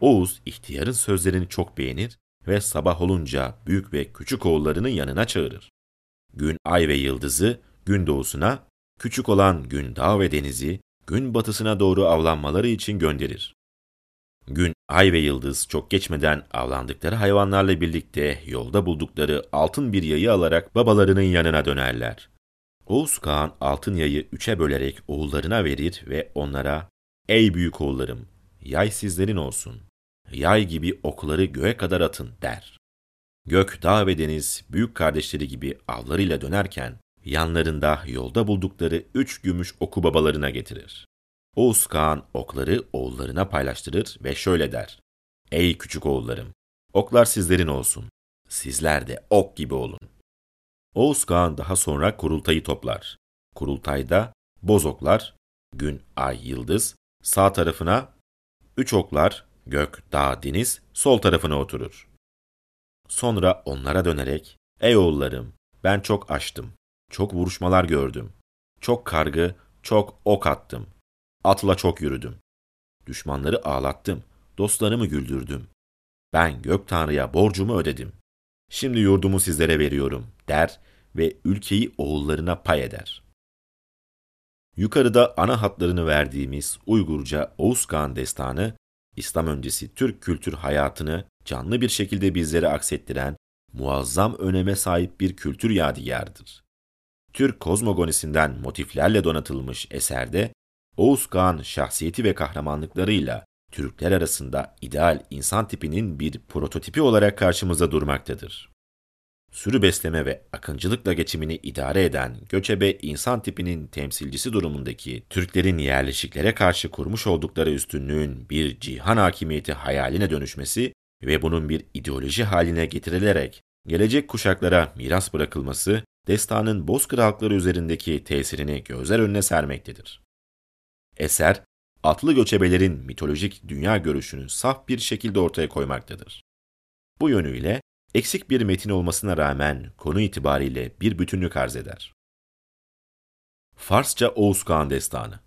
Oğuz ihtiyarın sözlerini çok beğenir ve sabah olunca büyük ve küçük oğullarının yanına çağırır. Gün ay ve yıldızı gün doğusuna, küçük olan gün dağ ve denizi gün batısına doğru avlanmaları için gönderir. Gün, ay ve yıldız çok geçmeden avlandıkları hayvanlarla birlikte yolda buldukları altın bir yayı alarak babalarının yanına dönerler. Oğuz Kağan altın yayı üçe bölerek oğullarına verir ve onlara ''Ey büyük oğullarım, yay sizlerin olsun. Yay gibi okları göğe kadar atın.'' der. Gök, dağ ve deniz büyük kardeşleri gibi avlarıyla dönerken yanlarında yolda buldukları üç gümüş oku babalarına getirir. Oğuz Kağan okları oğullarına paylaştırır ve şöyle der. Ey küçük oğullarım, oklar sizlerin olsun. Sizler de ok gibi olun. Oğuz Kağan daha sonra kurultayı toplar. Kurultayda bozoklar, gün, ay, yıldız, sağ tarafına, üç oklar, gök, dağ, deniz, sol tarafına oturur. Sonra onlara dönerek, ey oğullarım, ben çok açtım, çok vuruşmalar gördüm, çok kargı, çok ok attım, atla çok yürüdüm. Düşmanları ağlattım, dostlarımı güldürdüm. Ben gök tanrıya borcumu ödedim. Şimdi yurdumu sizlere veriyorum der ve ülkeyi oğullarına pay eder. Yukarıda ana hatlarını verdiğimiz Uygurca Oğuz Kağan destanı, İslam öncesi Türk kültür hayatını canlı bir şekilde bizlere aksettiren muazzam öneme sahip bir kültür yadigarıdır. Türk kozmogonisinden motiflerle donatılmış eserde Oğuz Kağan şahsiyeti ve kahramanlıklarıyla Türkler arasında ideal insan tipinin bir prototipi olarak karşımıza durmaktadır. Sürü besleme ve akıncılıkla geçimini idare eden göçebe insan tipinin temsilcisi durumundaki Türklerin yerleşiklere karşı kurmuş oldukları üstünlüğün bir cihan hakimiyeti hayaline dönüşmesi ve bunun bir ideoloji haline getirilerek gelecek kuşaklara miras bırakılması, destanın bozkır halkları üzerindeki tesirini gözler önüne sermektedir. Eser, atlı göçebelerin mitolojik dünya görüşünü saf bir şekilde ortaya koymaktadır. Bu yönüyle eksik bir metin olmasına rağmen konu itibariyle bir bütünlük arz eder. Farsça Oğuz Kağan Destanı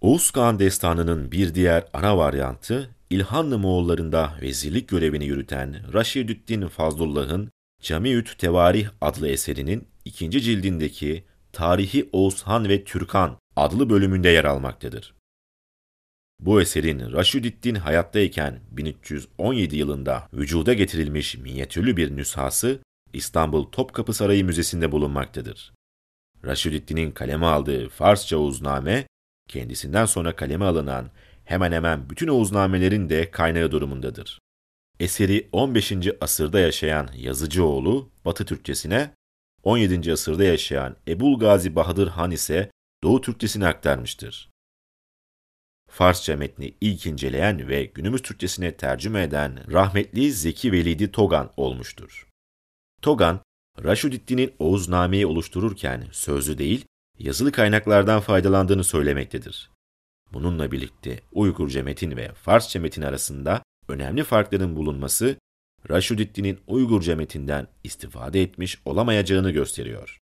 Oğuz Kağan Destanı'nın bir diğer ana varyantı, İlhanlı Moğollarında vezirlik görevini yürüten Raşidüddin Fazlullah'ın Camiüt Tevarih adlı eserinin ikinci cildindeki Tarihi Oğuzhan ve Türkan adlı bölümünde yer almaktadır. Bu eserin Raşidüddin hayattayken 1317 yılında vücuda getirilmiş minyatürlü bir nüshası İstanbul Topkapı Sarayı Müzesi'nde bulunmaktadır. Raşidüddin'in kaleme aldığı Farsça Oğuzname, kendisinden sonra kaleme alınan hemen hemen bütün Oğuznamelerin de kaynağı durumundadır. Eseri 15. asırda yaşayan yazıcıoğlu Batı Türkçesine, 17. asırda yaşayan Ebul Gazi Bahadır Han ise Doğu Türkçesine aktarmıştır. Farsça metni ilk inceleyen ve günümüz Türkçesine tercüme eden rahmetli Zeki Velidi Togan olmuştur. Togan, Raşudiddin'in Oğuzname'yi oluştururken sözlü değil, yazılı kaynaklardan faydalandığını söylemektedir. Bununla birlikte Uygurca metin ve Farsça metin arasında önemli farkların bulunması, Raşudiddin'in Uygurca metinden istifade etmiş olamayacağını gösteriyor.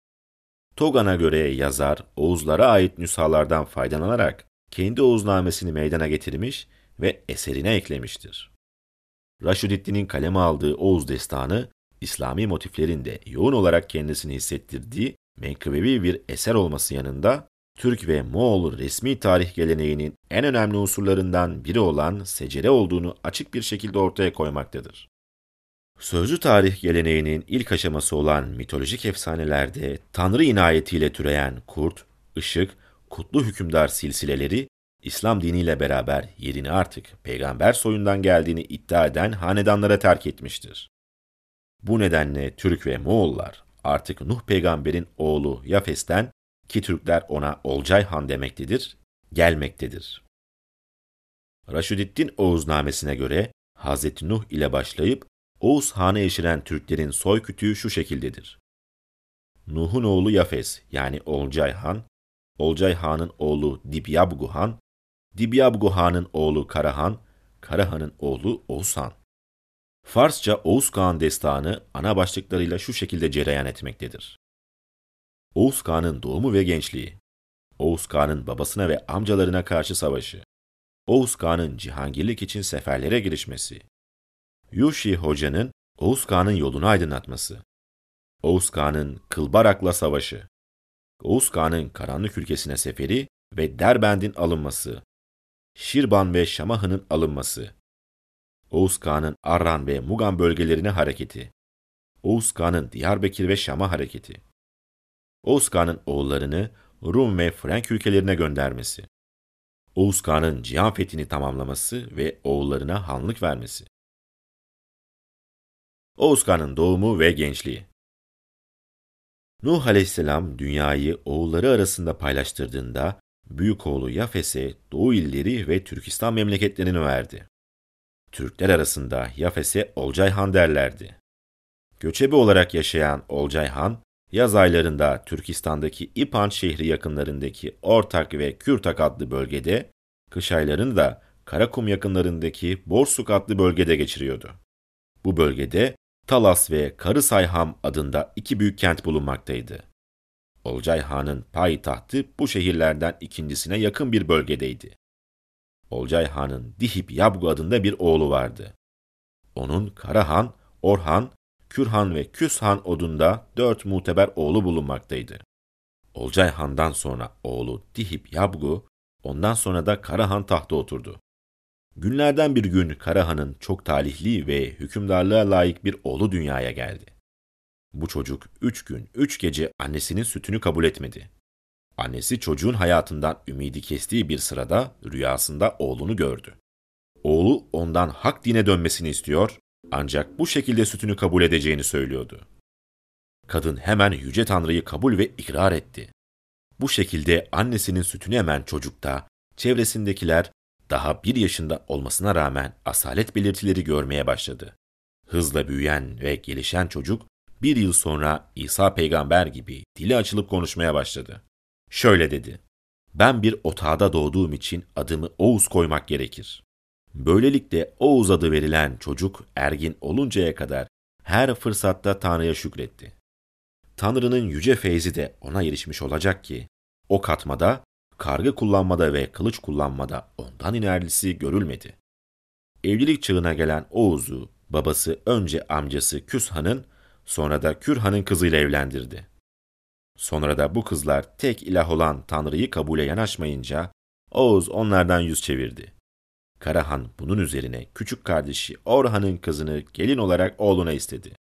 Togan'a göre yazar, Oğuzlara ait nüshalardan faydalanarak kendi Oğuznamesini meydana getirmiş ve eserine eklemiştir. Raşudiddin'in kaleme aldığı Oğuz destanı, İslami motiflerinde yoğun olarak kendisini hissettirdiği menkıbevi bir eser olması yanında, Türk ve Moğol resmi tarih geleneğinin en önemli unsurlarından biri olan secere olduğunu açık bir şekilde ortaya koymaktadır. Sözlü tarih geleneğinin ilk aşaması olan mitolojik efsanelerde Tanrı inayetiyle türeyen kurt, ışık, kutlu hükümdar silsileleri, İslam diniyle beraber yerini artık peygamber soyundan geldiğini iddia eden hanedanlara terk etmiştir. Bu nedenle Türk ve Moğollar artık Nuh peygamberin oğlu Yafes'ten ki Türkler ona Olcay Han demektedir, gelmektedir. Raşididdin Oğuznamesine göre Hz. Nuh ile başlayıp Oğuz Han'a eşiren Türklerin soy kütüğü şu şekildedir. Nuh'un oğlu Yafes yani Olcay Han, Olcay Han'ın oğlu Dibyabgu Han, Dibyabgu Han'ın oğlu Karahan, Karahan'ın oğlu Oğuzhan. Farsça Oğuz Kağan destanı ana başlıklarıyla şu şekilde cereyan etmektedir. Oğuz Kağan'ın doğumu ve gençliği, Oğuz Kağan'ın babasına ve amcalarına karşı savaşı, Oğuz Kağan'ın cihangirlik için seferlere girişmesi, Yuşi Hoca'nın Oğuz Kağan'ın yolunu aydınlatması, Oğuz Kağan'ın Kılbarak'la savaşı, Oğuz Kağan'ın karanlık ülkesine seferi ve Derbend'in alınması, Şirban ve Şamahı'nın alınması, Oğuz Kağan'ın Arran ve Mugan bölgelerine hareketi, Oğuz Kağan'ın Diyarbakır ve Şam'a hareketi, Oğuz Kağan'ın oğullarını Rum ve Frank ülkelerine göndermesi, Oğuz Kağan'ın cihan fethini tamamlaması ve oğullarına hanlık vermesi. Oğuz Kağan'ın doğumu ve gençliği Nuh aleyhisselam dünyayı oğulları arasında paylaştırdığında büyük oğlu Yafes'e Doğu illeri ve Türkistan memleketlerini verdi. Türkler arasında Yafes'e Olcay Han derlerdi. Göçebe olarak yaşayan Olcay Han, yaz aylarında Türkistan'daki İpan şehri yakınlarındaki Ortak ve Kürtak adlı bölgede, kış aylarını da Karakum yakınlarındaki Borsuk adlı bölgede geçiriyordu. Bu bölgede Talas ve Karısayham adında iki büyük kent bulunmaktaydı. Olcay Han'ın payitahtı bu şehirlerden ikincisine yakın bir bölgedeydi. Olcay Han'ın Dihip Yabgu adında bir oğlu vardı. Onun Karahan, Orhan, Kürhan ve Küshan odunda dört muteber oğlu bulunmaktaydı. Olcay Han'dan sonra oğlu Dihip Yabgu, ondan sonra da Karahan tahta oturdu. Günlerden bir gün Karahan'ın çok talihli ve hükümdarlığa layık bir oğlu dünyaya geldi. Bu çocuk üç gün, üç gece annesinin sütünü kabul etmedi. Annesi çocuğun hayatından ümidi kestiği bir sırada rüyasında oğlunu gördü. Oğlu ondan hak dine dönmesini istiyor ancak bu şekilde sütünü kabul edeceğini söylüyordu. Kadın hemen Yüce Tanrı'yı kabul ve ikrar etti. Bu şekilde annesinin sütünü emen çocukta çevresindekiler daha bir yaşında olmasına rağmen asalet belirtileri görmeye başladı. Hızla büyüyen ve gelişen çocuk bir yıl sonra İsa peygamber gibi dili açılıp konuşmaya başladı. Şöyle dedi, ben bir otağda doğduğum için adımı Oğuz koymak gerekir. Böylelikle Oğuz adı verilen çocuk ergin oluncaya kadar her fırsatta Tanrı'ya şükretti. Tanrı'nın yüce feyzi de ona erişmiş olacak ki, o katmada, kargı kullanmada ve kılıç kullanmada ondan inerlisi görülmedi. Evlilik çağına gelen Oğuz'u, babası önce amcası Küshan'ın, sonra da Kürhan'ın kızıyla evlendirdi. Sonra da bu kızlar tek ilah olan Tanrı'yı kabule yanaşmayınca, Oğuz onlardan yüz çevirdi. Karahan bunun üzerine küçük kardeşi Orhan'ın kızını gelin olarak oğluna istedi.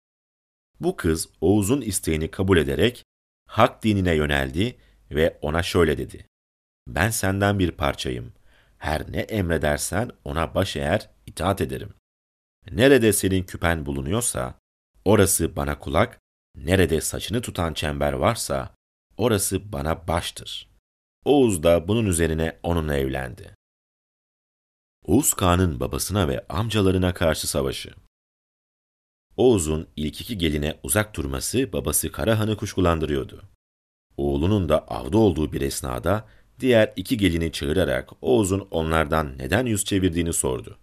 Bu kız Oğuz'un isteğini kabul ederek hak dinine yöneldi ve ona şöyle dedi. Ben senden bir parçayım. Her ne emredersen ona baş eğer itaat ederim. Nerede senin küpen bulunuyorsa, orası bana kulak, nerede saçını tutan çember varsa, orası bana baştır. Oğuz da bunun üzerine onunla evlendi. Oğuz Kağan'ın babasına ve amcalarına karşı savaşı. Oğuz'un ilk iki geline uzak durması babası Karahan'ı kuşkulandırıyordu. Oğlunun da avda olduğu bir esnada diğer iki gelini çağırarak Oğuz'un onlardan neden yüz çevirdiğini sordu.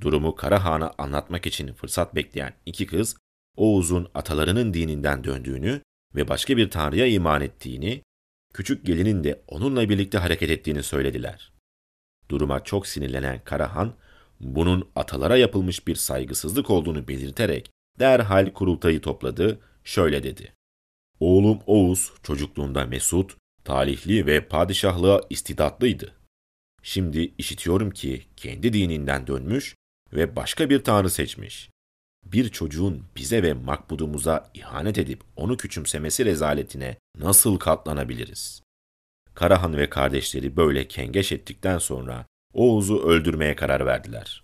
Durumu Karahan'a anlatmak için fırsat bekleyen iki kız, Oğuz'un atalarının dininden döndüğünü ve başka bir tanrıya iman ettiğini, küçük gelinin de onunla birlikte hareket ettiğini söylediler. Duruma çok sinirlenen Karahan, bunun atalara yapılmış bir saygısızlık olduğunu belirterek derhal kurultayı topladı, şöyle dedi. Oğlum Oğuz çocukluğunda mesut, talihli ve padişahlığa istidatlıydı. Şimdi işitiyorum ki kendi dininden dönmüş ve başka bir tanrı seçmiş. Bir çocuğun bize ve makbudumuza ihanet edip onu küçümsemesi rezaletine nasıl katlanabiliriz? Karahan ve kardeşleri böyle kengeş ettikten sonra Oğuz'u öldürmeye karar verdiler.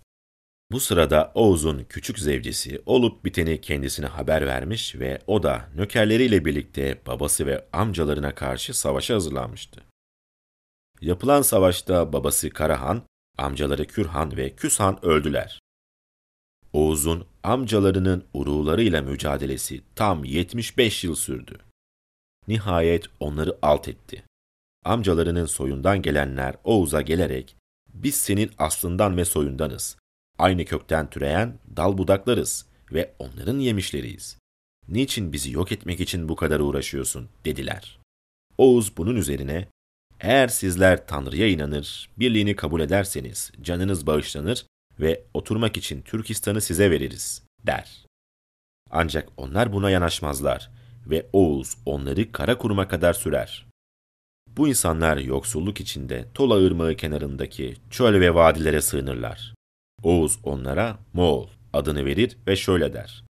Bu sırada Oğuz'un küçük zevcesi olup biteni kendisine haber vermiş ve o da nökerleriyle birlikte babası ve amcalarına karşı savaşa hazırlanmıştı. Yapılan savaşta babası Karahan, amcaları Kürhan ve Küshan öldüler. Oğuz'un amcalarının urularıyla mücadelesi tam 75 yıl sürdü. Nihayet onları alt etti. Amcalarının soyundan gelenler Oğuz'a gelerek, biz senin aslından ve soyundanız. Aynı kökten türeyen dal budaklarız ve onların yemişleriyiz. Niçin bizi yok etmek için bu kadar uğraşıyorsun, dediler. Oğuz bunun üzerine, eğer sizler Tanrı'ya inanır, birliğini kabul ederseniz canınız bağışlanır ve oturmak için Türkistan'ı size veririz, der. Ancak onlar buna yanaşmazlar ve Oğuz onları kara kuruma kadar sürer. Bu insanlar yoksulluk içinde Tola Irmağı kenarındaki çöl ve vadilere sığınırlar. Oğuz onlara Moğol adını verir ve şöyle der.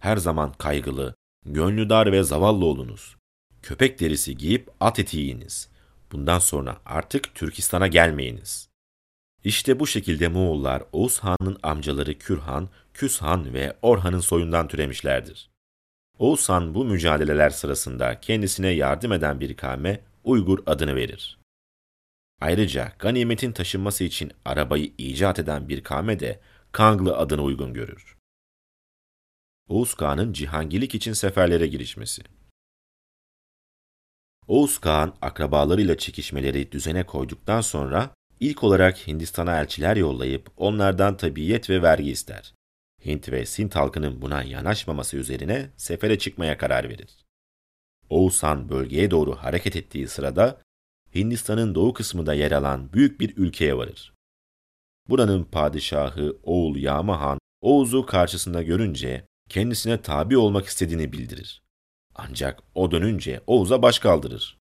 Her zaman kaygılı, gönlü dar ve zavallı olunuz. Köpek derisi giyip at eti yiyiniz. Bundan sonra artık Türkistan'a gelmeyiniz. İşte bu şekilde Moğollar Oğuz Han'ın amcaları Kürhan, Küshan ve Orhan'ın soyundan türemişlerdir. Oğuz Han bu mücadeleler sırasında kendisine yardım eden bir kavme Uygur adını verir. Ayrıca ganimetin taşınması için arabayı icat eden bir kavme de Kanglı adını uygun görür. Oğuz Kağan'ın cihangirlik için seferlere girişmesi. Oğuz Kağan akrabalarıyla çekişmeleri düzene koyduktan sonra ilk olarak Hindistan'a elçiler yollayıp onlardan tabiyet ve vergi ister. Hint ve Sint halkının buna yanaşmaması üzerine sefere çıkmaya karar verir. Oğuzhan bölgeye doğru hareket ettiği sırada Hindistan'ın doğu kısmında yer alan büyük bir ülkeye varır. Buranın padişahı oğul Yağma Han Oğuz'u karşısında görünce kendisine tabi olmak istediğini bildirir. Ancak o dönünce Oğuz'a baş kaldırır.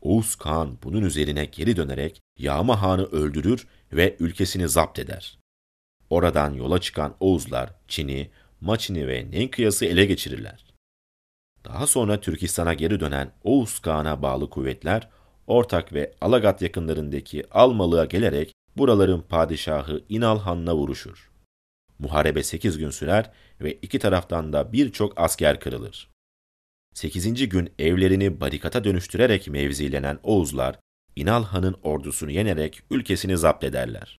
Oğuz Kağan bunun üzerine geri dönerek Yağma Han'ı öldürür ve ülkesini zapt eder. Oradan yola çıkan Oğuzlar Çin'i, Maçin'i ve Nenkıyas'ı ele geçirirler. Daha sonra Türkistan'a geri dönen Oğuz Kağan'a bağlı kuvvetler Ortak ve Alagat yakınlarındaki Almalı'ya gelerek buraların padişahı İnal Han'la vuruşur. Muharebe 8 gün sürer ve iki taraftan da birçok asker kırılır. 8. gün evlerini barikata dönüştürerek mevzilenen Oğuzlar, İnal Han'ın ordusunu yenerek ülkesini zapt ederler.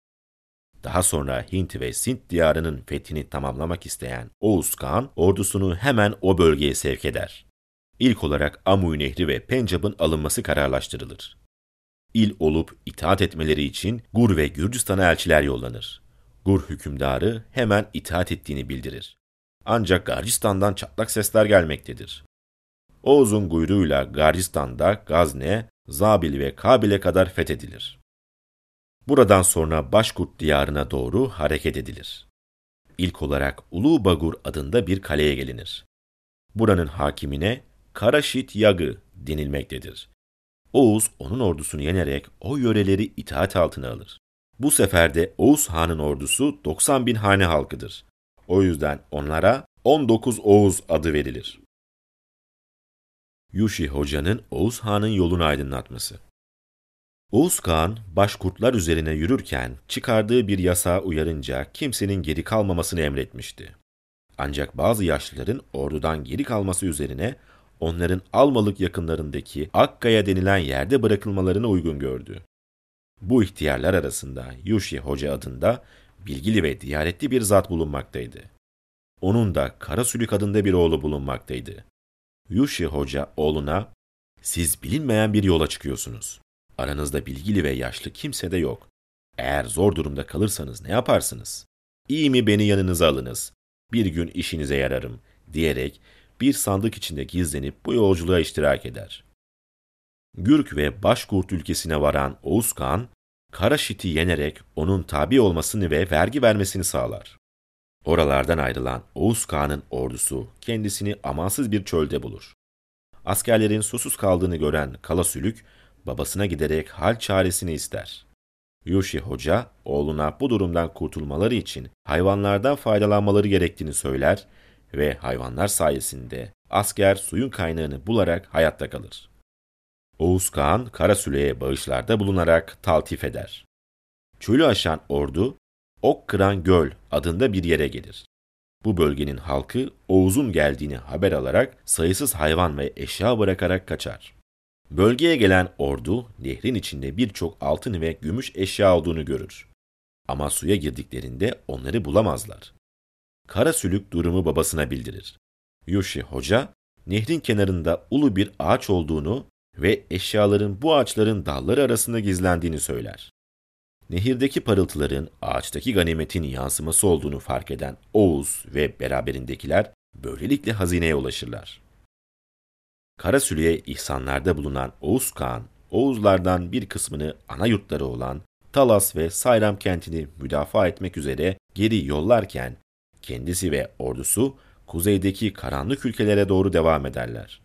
Daha sonra Hint ve Sint diyarının fethini tamamlamak isteyen Oğuz Kağan ordusunu hemen o bölgeye sevk eder. İlk olarak Amuy Nehri ve Pencap'ın alınması kararlaştırılır. İl olup itaat etmeleri için Gur ve Gürcistan'a elçiler yollanır. Gur hükümdarı hemen itaat ettiğini bildirir. Ancak Garcistan'dan çatlak sesler gelmektedir. Oğuz'un kuyruğuyla Garcistan'da Gazne, Zabil ve Kabil'e kadar fethedilir. Buradan sonra Başkurt diyarına doğru hareket edilir. İlk olarak Ulu Bagur adında bir kaleye gelinir. Buranın hakimine Karaşit Yagı denilmektedir. Oğuz onun ordusunu yenerek o yöreleri itaat altına alır. Bu sefer de Oğuz Han'ın ordusu 90 bin hane halkıdır. O yüzden onlara 19 Oğuz adı verilir. Yushi Hoca'nın Oğuz Han'ın yolunu aydınlatması Oğuz Kağan, başkurtlar üzerine yürürken çıkardığı bir yasağı uyarınca kimsenin geri kalmamasını emretmişti. Ancak bazı yaşlıların ordudan geri kalması üzerine onların Almalık yakınlarındaki Akkaya denilen yerde bırakılmalarını uygun gördü. Bu ihtiyarlar arasında Yushi Hoca adında bilgili ve diyaretli bir zat bulunmaktaydı. Onun da Karasülük adında bir oğlu bulunmaktaydı. Yushi Hoca oğluna, siz bilinmeyen bir yola çıkıyorsunuz. Aranızda bilgili ve yaşlı kimse de yok. Eğer zor durumda kalırsanız ne yaparsınız? İyi mi beni yanınıza alınız? Bir gün işinize yararım, diyerek bir sandık içinde gizlenip bu yolculuğa iştirak eder. Gürk ve Başkurt ülkesine varan Oğuz Kağan, Karaşit'i yenerek onun tabi olmasını ve vergi vermesini sağlar. Oralardan ayrılan Oğuz Kağan'ın ordusu kendisini amansız bir çölde bulur. Askerlerin susuz kaldığını gören Kalasülük, babasına giderek hal çaresini ister. Yoshi Hoca, oğluna bu durumdan kurtulmaları için hayvanlardan faydalanmaları gerektiğini söyler ve hayvanlar sayesinde asker suyun kaynağını bularak hayatta kalır. Oğuz Kağan, Karasüle'ye bağışlarda bulunarak taltif eder. Çölü aşan ordu, Ok Kıran Göl adında bir yere gelir. Bu bölgenin halkı Oğuz'un geldiğini haber alarak sayısız hayvan ve eşya bırakarak kaçar. Bölgeye gelen ordu nehrin içinde birçok altın ve gümüş eşya olduğunu görür. Ama suya girdiklerinde onları bulamazlar. Kara sülük durumu babasına bildirir. Yoshi Hoca, nehrin kenarında ulu bir ağaç olduğunu ve eşyaların bu ağaçların dalları arasında gizlendiğini söyler. Nehirdeki parıltıların ağaçtaki ganimetin yansıması olduğunu fark eden Oğuz ve beraberindekiler böylelikle hazineye ulaşırlar. Karasülü'ye ihsanlarda bulunan Oğuz Kağan, Oğuzlardan bir kısmını ana yurtları olan Talas ve Sayram kentini müdafaa etmek üzere geri yollarken kendisi ve ordusu kuzeydeki karanlık ülkelere doğru devam ederler.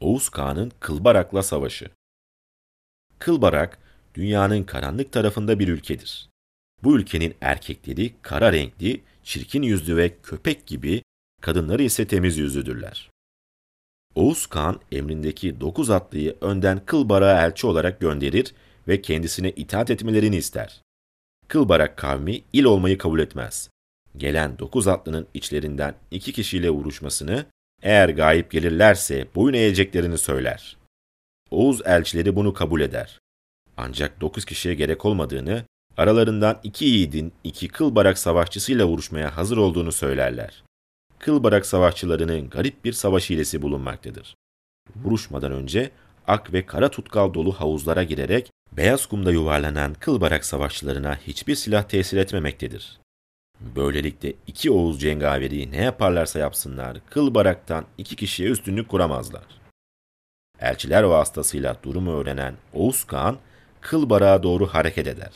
Oğuz Kağan'ın Kılbarak'la savaşı Kılbarak, dünyanın karanlık tarafında bir ülkedir. Bu ülkenin erkekleri kara renkli, çirkin yüzlü ve köpek gibi, kadınları ise temiz yüzlüdürler. Oğuz Kağan emrindeki dokuz atlıyı önden Kılbarak'a elçi olarak gönderir ve kendisine itaat etmelerini ister. Kılbarak kavmi il olmayı kabul etmez. Gelen dokuz atlının içlerinden iki kişiyle vuruşmasını, eğer gayip gelirlerse boyun eğeceklerini söyler. Oğuz elçileri bunu kabul eder. Ancak dokuz kişiye gerek olmadığını, aralarından iki yiğidin iki Kılbarak savaşçısıyla vuruşmaya hazır olduğunu söylerler. Kılbarak savaşçılarının garip bir savaş hilesi bulunmaktadır. Vuruşmadan önce ak ve kara tutkal dolu havuzlara girerek beyaz kumda yuvarlanan Kılbarak savaşçılarına hiçbir silah tesir etmemektedir. Böylelikle iki Oğuz cengaveri ne yaparlarsa yapsınlar Kılbarak'tan iki kişiye üstünlük kuramazlar. Elçiler vasıtasıyla durumu öğrenen Oğuz Kağan Kılbarak'a doğru hareket eder.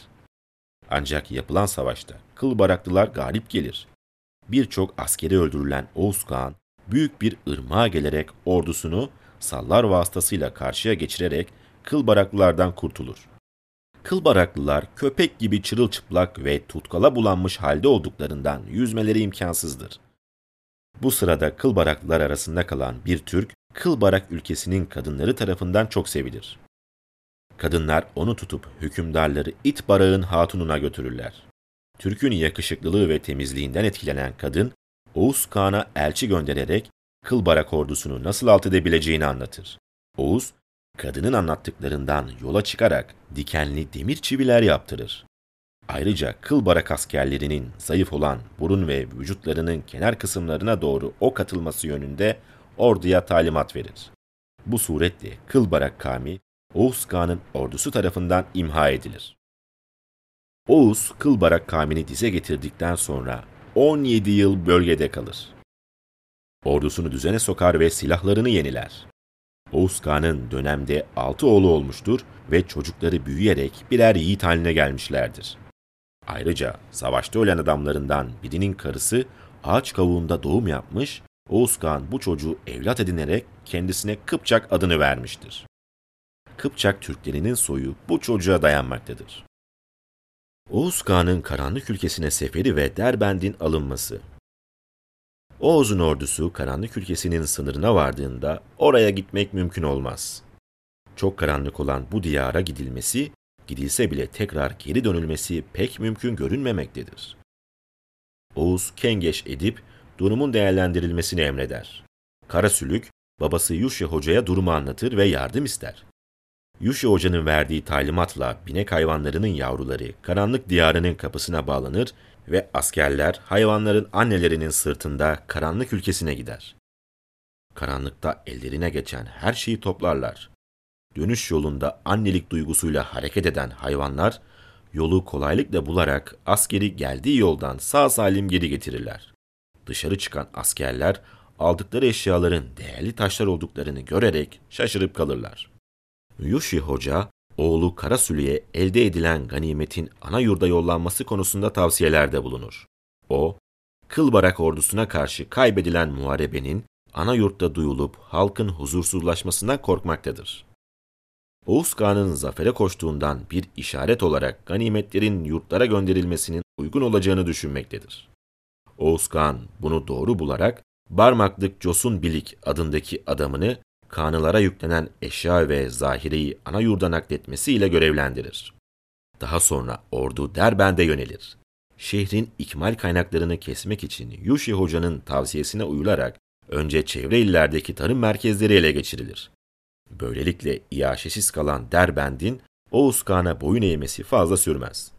Ancak yapılan savaşta Kılbaraklılar galip gelir birçok askeri öldürülen Oğuz Kağan büyük bir ırmağa gelerek ordusunu sallar vasıtasıyla karşıya geçirerek kılbaraklılardan kurtulur. Kılbaraklılar köpek gibi çırılçıplak ve tutkala bulanmış halde olduklarından yüzmeleri imkansızdır. Bu sırada kılbaraklılar arasında kalan bir Türk, Kılbarak ülkesinin kadınları tarafından çok sevilir. Kadınlar onu tutup hükümdarları it barağın hatununa götürürler. Türk'ün yakışıklılığı ve temizliğinden etkilenen kadın, Oğuz Kağan'a elçi göndererek Kılbarak ordusunu nasıl alt edebileceğini anlatır. Oğuz, kadının anlattıklarından yola çıkarak dikenli demir çiviler yaptırır. Ayrıca Kılbarak askerlerinin zayıf olan burun ve vücutlarının kenar kısımlarına doğru ok atılması yönünde orduya talimat verir. Bu suretle Kılbarak kavmi Oğuz Kağan'ın ordusu tarafından imha edilir. Oğuz, Kılbarak kavmini dize getirdikten sonra 17 yıl bölgede kalır. Ordusunu düzene sokar ve silahlarını yeniler. Oğuz dönemde altı oğlu olmuştur ve çocukları büyüyerek birer yiğit haline gelmişlerdir. Ayrıca savaşta ölen adamlarından birinin karısı ağaç kavuğunda doğum yapmış, Oğuz bu çocuğu evlat edinerek kendisine Kıpçak adını vermiştir. Kıpçak Türklerinin soyu bu çocuğa dayanmaktadır. Oğuz karanlık ülkesine seferi ve Derbend'in alınması. Oğuz'un ordusu karanlık ülkesinin sınırına vardığında oraya gitmek mümkün olmaz. Çok karanlık olan bu diyara gidilmesi, gidilse bile tekrar geri dönülmesi pek mümkün görünmemektedir. Oğuz kengeş edip durumun değerlendirilmesini emreder. Karasülük, babası Yuşya Hoca'ya durumu anlatır ve yardım ister. Yuşya Hoca'nın verdiği talimatla binek hayvanlarının yavruları karanlık diyarının kapısına bağlanır ve askerler hayvanların annelerinin sırtında karanlık ülkesine gider. Karanlıkta ellerine geçen her şeyi toplarlar. Dönüş yolunda annelik duygusuyla hareket eden hayvanlar yolu kolaylıkla bularak askeri geldiği yoldan sağ salim geri getirirler. Dışarı çıkan askerler aldıkları eşyaların değerli taşlar olduklarını görerek şaşırıp kalırlar. Yushi Hoca, oğlu Karasülü'ye elde edilen ganimetin ana yurda yollanması konusunda tavsiyelerde bulunur. O, Kılbarak ordusuna karşı kaybedilen muharebenin ana yurtta duyulup halkın huzursuzlaşmasından korkmaktadır. Oğuz Kağan'ın zafere koştuğundan bir işaret olarak ganimetlerin yurtlara gönderilmesinin uygun olacağını düşünmektedir. Oğuz Kağan bunu doğru bularak Barmaklık Cosun Bilik adındaki adamını kanılara yüklenen eşya ve zahireyi ana yurda nakletmesiyle görevlendirir. Daha sonra ordu Derbend'e yönelir. Şehrin ikmal kaynaklarını kesmek için Yushi Hoca'nın tavsiyesine uyularak önce çevre illerdeki tarım merkezleri ele geçirilir. Böylelikle iaşesiz kalan Derbend'in Oğuz Kağan'a boyun eğmesi fazla sürmez.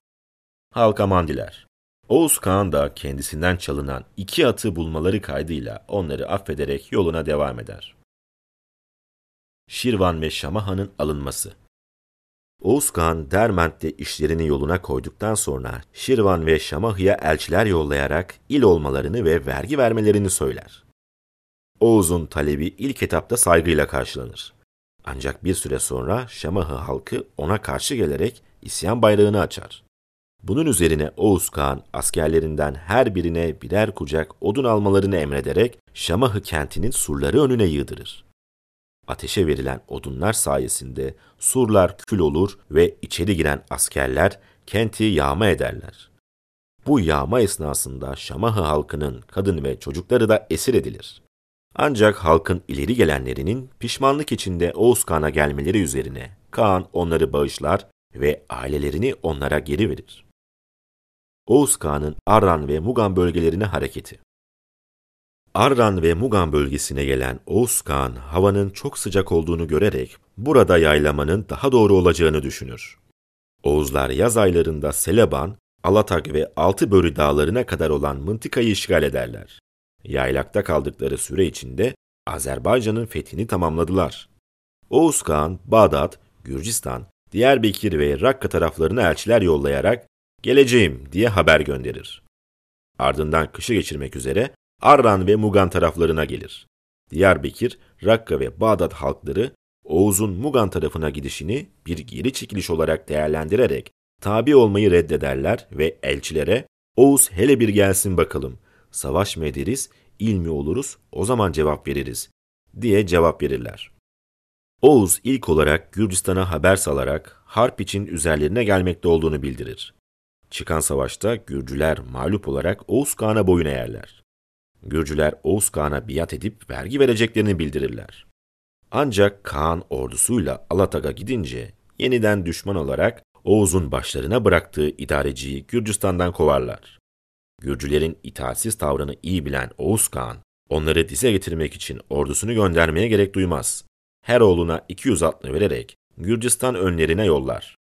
Halka mandiler. Oğuz Kağan da kendisinden çalınan iki atı bulmaları kaydıyla onları affederek yoluna devam eder. Şirvan ve Şamaha'nın alınması. Oğuz Kağan Derment'te işlerini yoluna koyduktan sonra Şirvan ve Şamahı'ya elçiler yollayarak il olmalarını ve vergi vermelerini söyler. Oğuz'un talebi ilk etapta saygıyla karşılanır. Ancak bir süre sonra Şamahı halkı ona karşı gelerek isyan bayrağını açar. Bunun üzerine Oğuz Kağan askerlerinden her birine birer kucak odun almalarını emrederek Şamahı kentinin surları önüne yığdırır ateşe verilen odunlar sayesinde surlar kül olur ve içeri giren askerler kenti yağma ederler. Bu yağma esnasında Şamahı halkının kadın ve çocukları da esir edilir. Ancak halkın ileri gelenlerinin pişmanlık içinde Oğuz Kağan'a gelmeleri üzerine Kaan onları bağışlar ve ailelerini onlara geri verir. Oğuz Kağan'ın Arran ve Mugan bölgelerine hareketi Arran ve Mugan bölgesine gelen Oğuz Kağan havanın çok sıcak olduğunu görerek burada yaylamanın daha doğru olacağını düşünür. Oğuzlar yaz aylarında Seleban, Alatak ve Altıbörü dağlarına kadar olan mıntıkayı işgal ederler. Yaylakta kaldıkları süre içinde Azerbaycan'ın fethini tamamladılar. Oğuz Kağan, Bağdat, Gürcistan, Diyarbakır ve Rakka taraflarına elçiler yollayarak geleceğim diye haber gönderir. Ardından kışı geçirmek üzere Arran ve Mugan taraflarına gelir. Diyarbakır, Rakka ve Bağdat halkları Oğuz'un Mugan tarafına gidişini bir geri çekiliş olarak değerlendirerek tabi olmayı reddederler ve elçilere Oğuz hele bir gelsin bakalım, savaş mı ederiz, il mi oluruz, o zaman cevap veririz diye cevap verirler. Oğuz ilk olarak Gürcistan'a haber salarak harp için üzerlerine gelmekte olduğunu bildirir. Çıkan savaşta Gürcüler mağlup olarak Oğuz Kağan'a boyun eğerler. Gürcüler Oğuz Kağan'a biat edip vergi vereceklerini bildirirler. Ancak Kaan ordusuyla Alatag'a gidince yeniden düşman olarak Oğuz'un başlarına bıraktığı idareciyi Gürcistan'dan kovarlar. Gürcülerin itaatsiz tavrını iyi bilen Oğuz Kağan, onları dize getirmek için ordusunu göndermeye gerek duymaz. Her oğluna 200 atlı vererek Gürcistan önlerine yollar.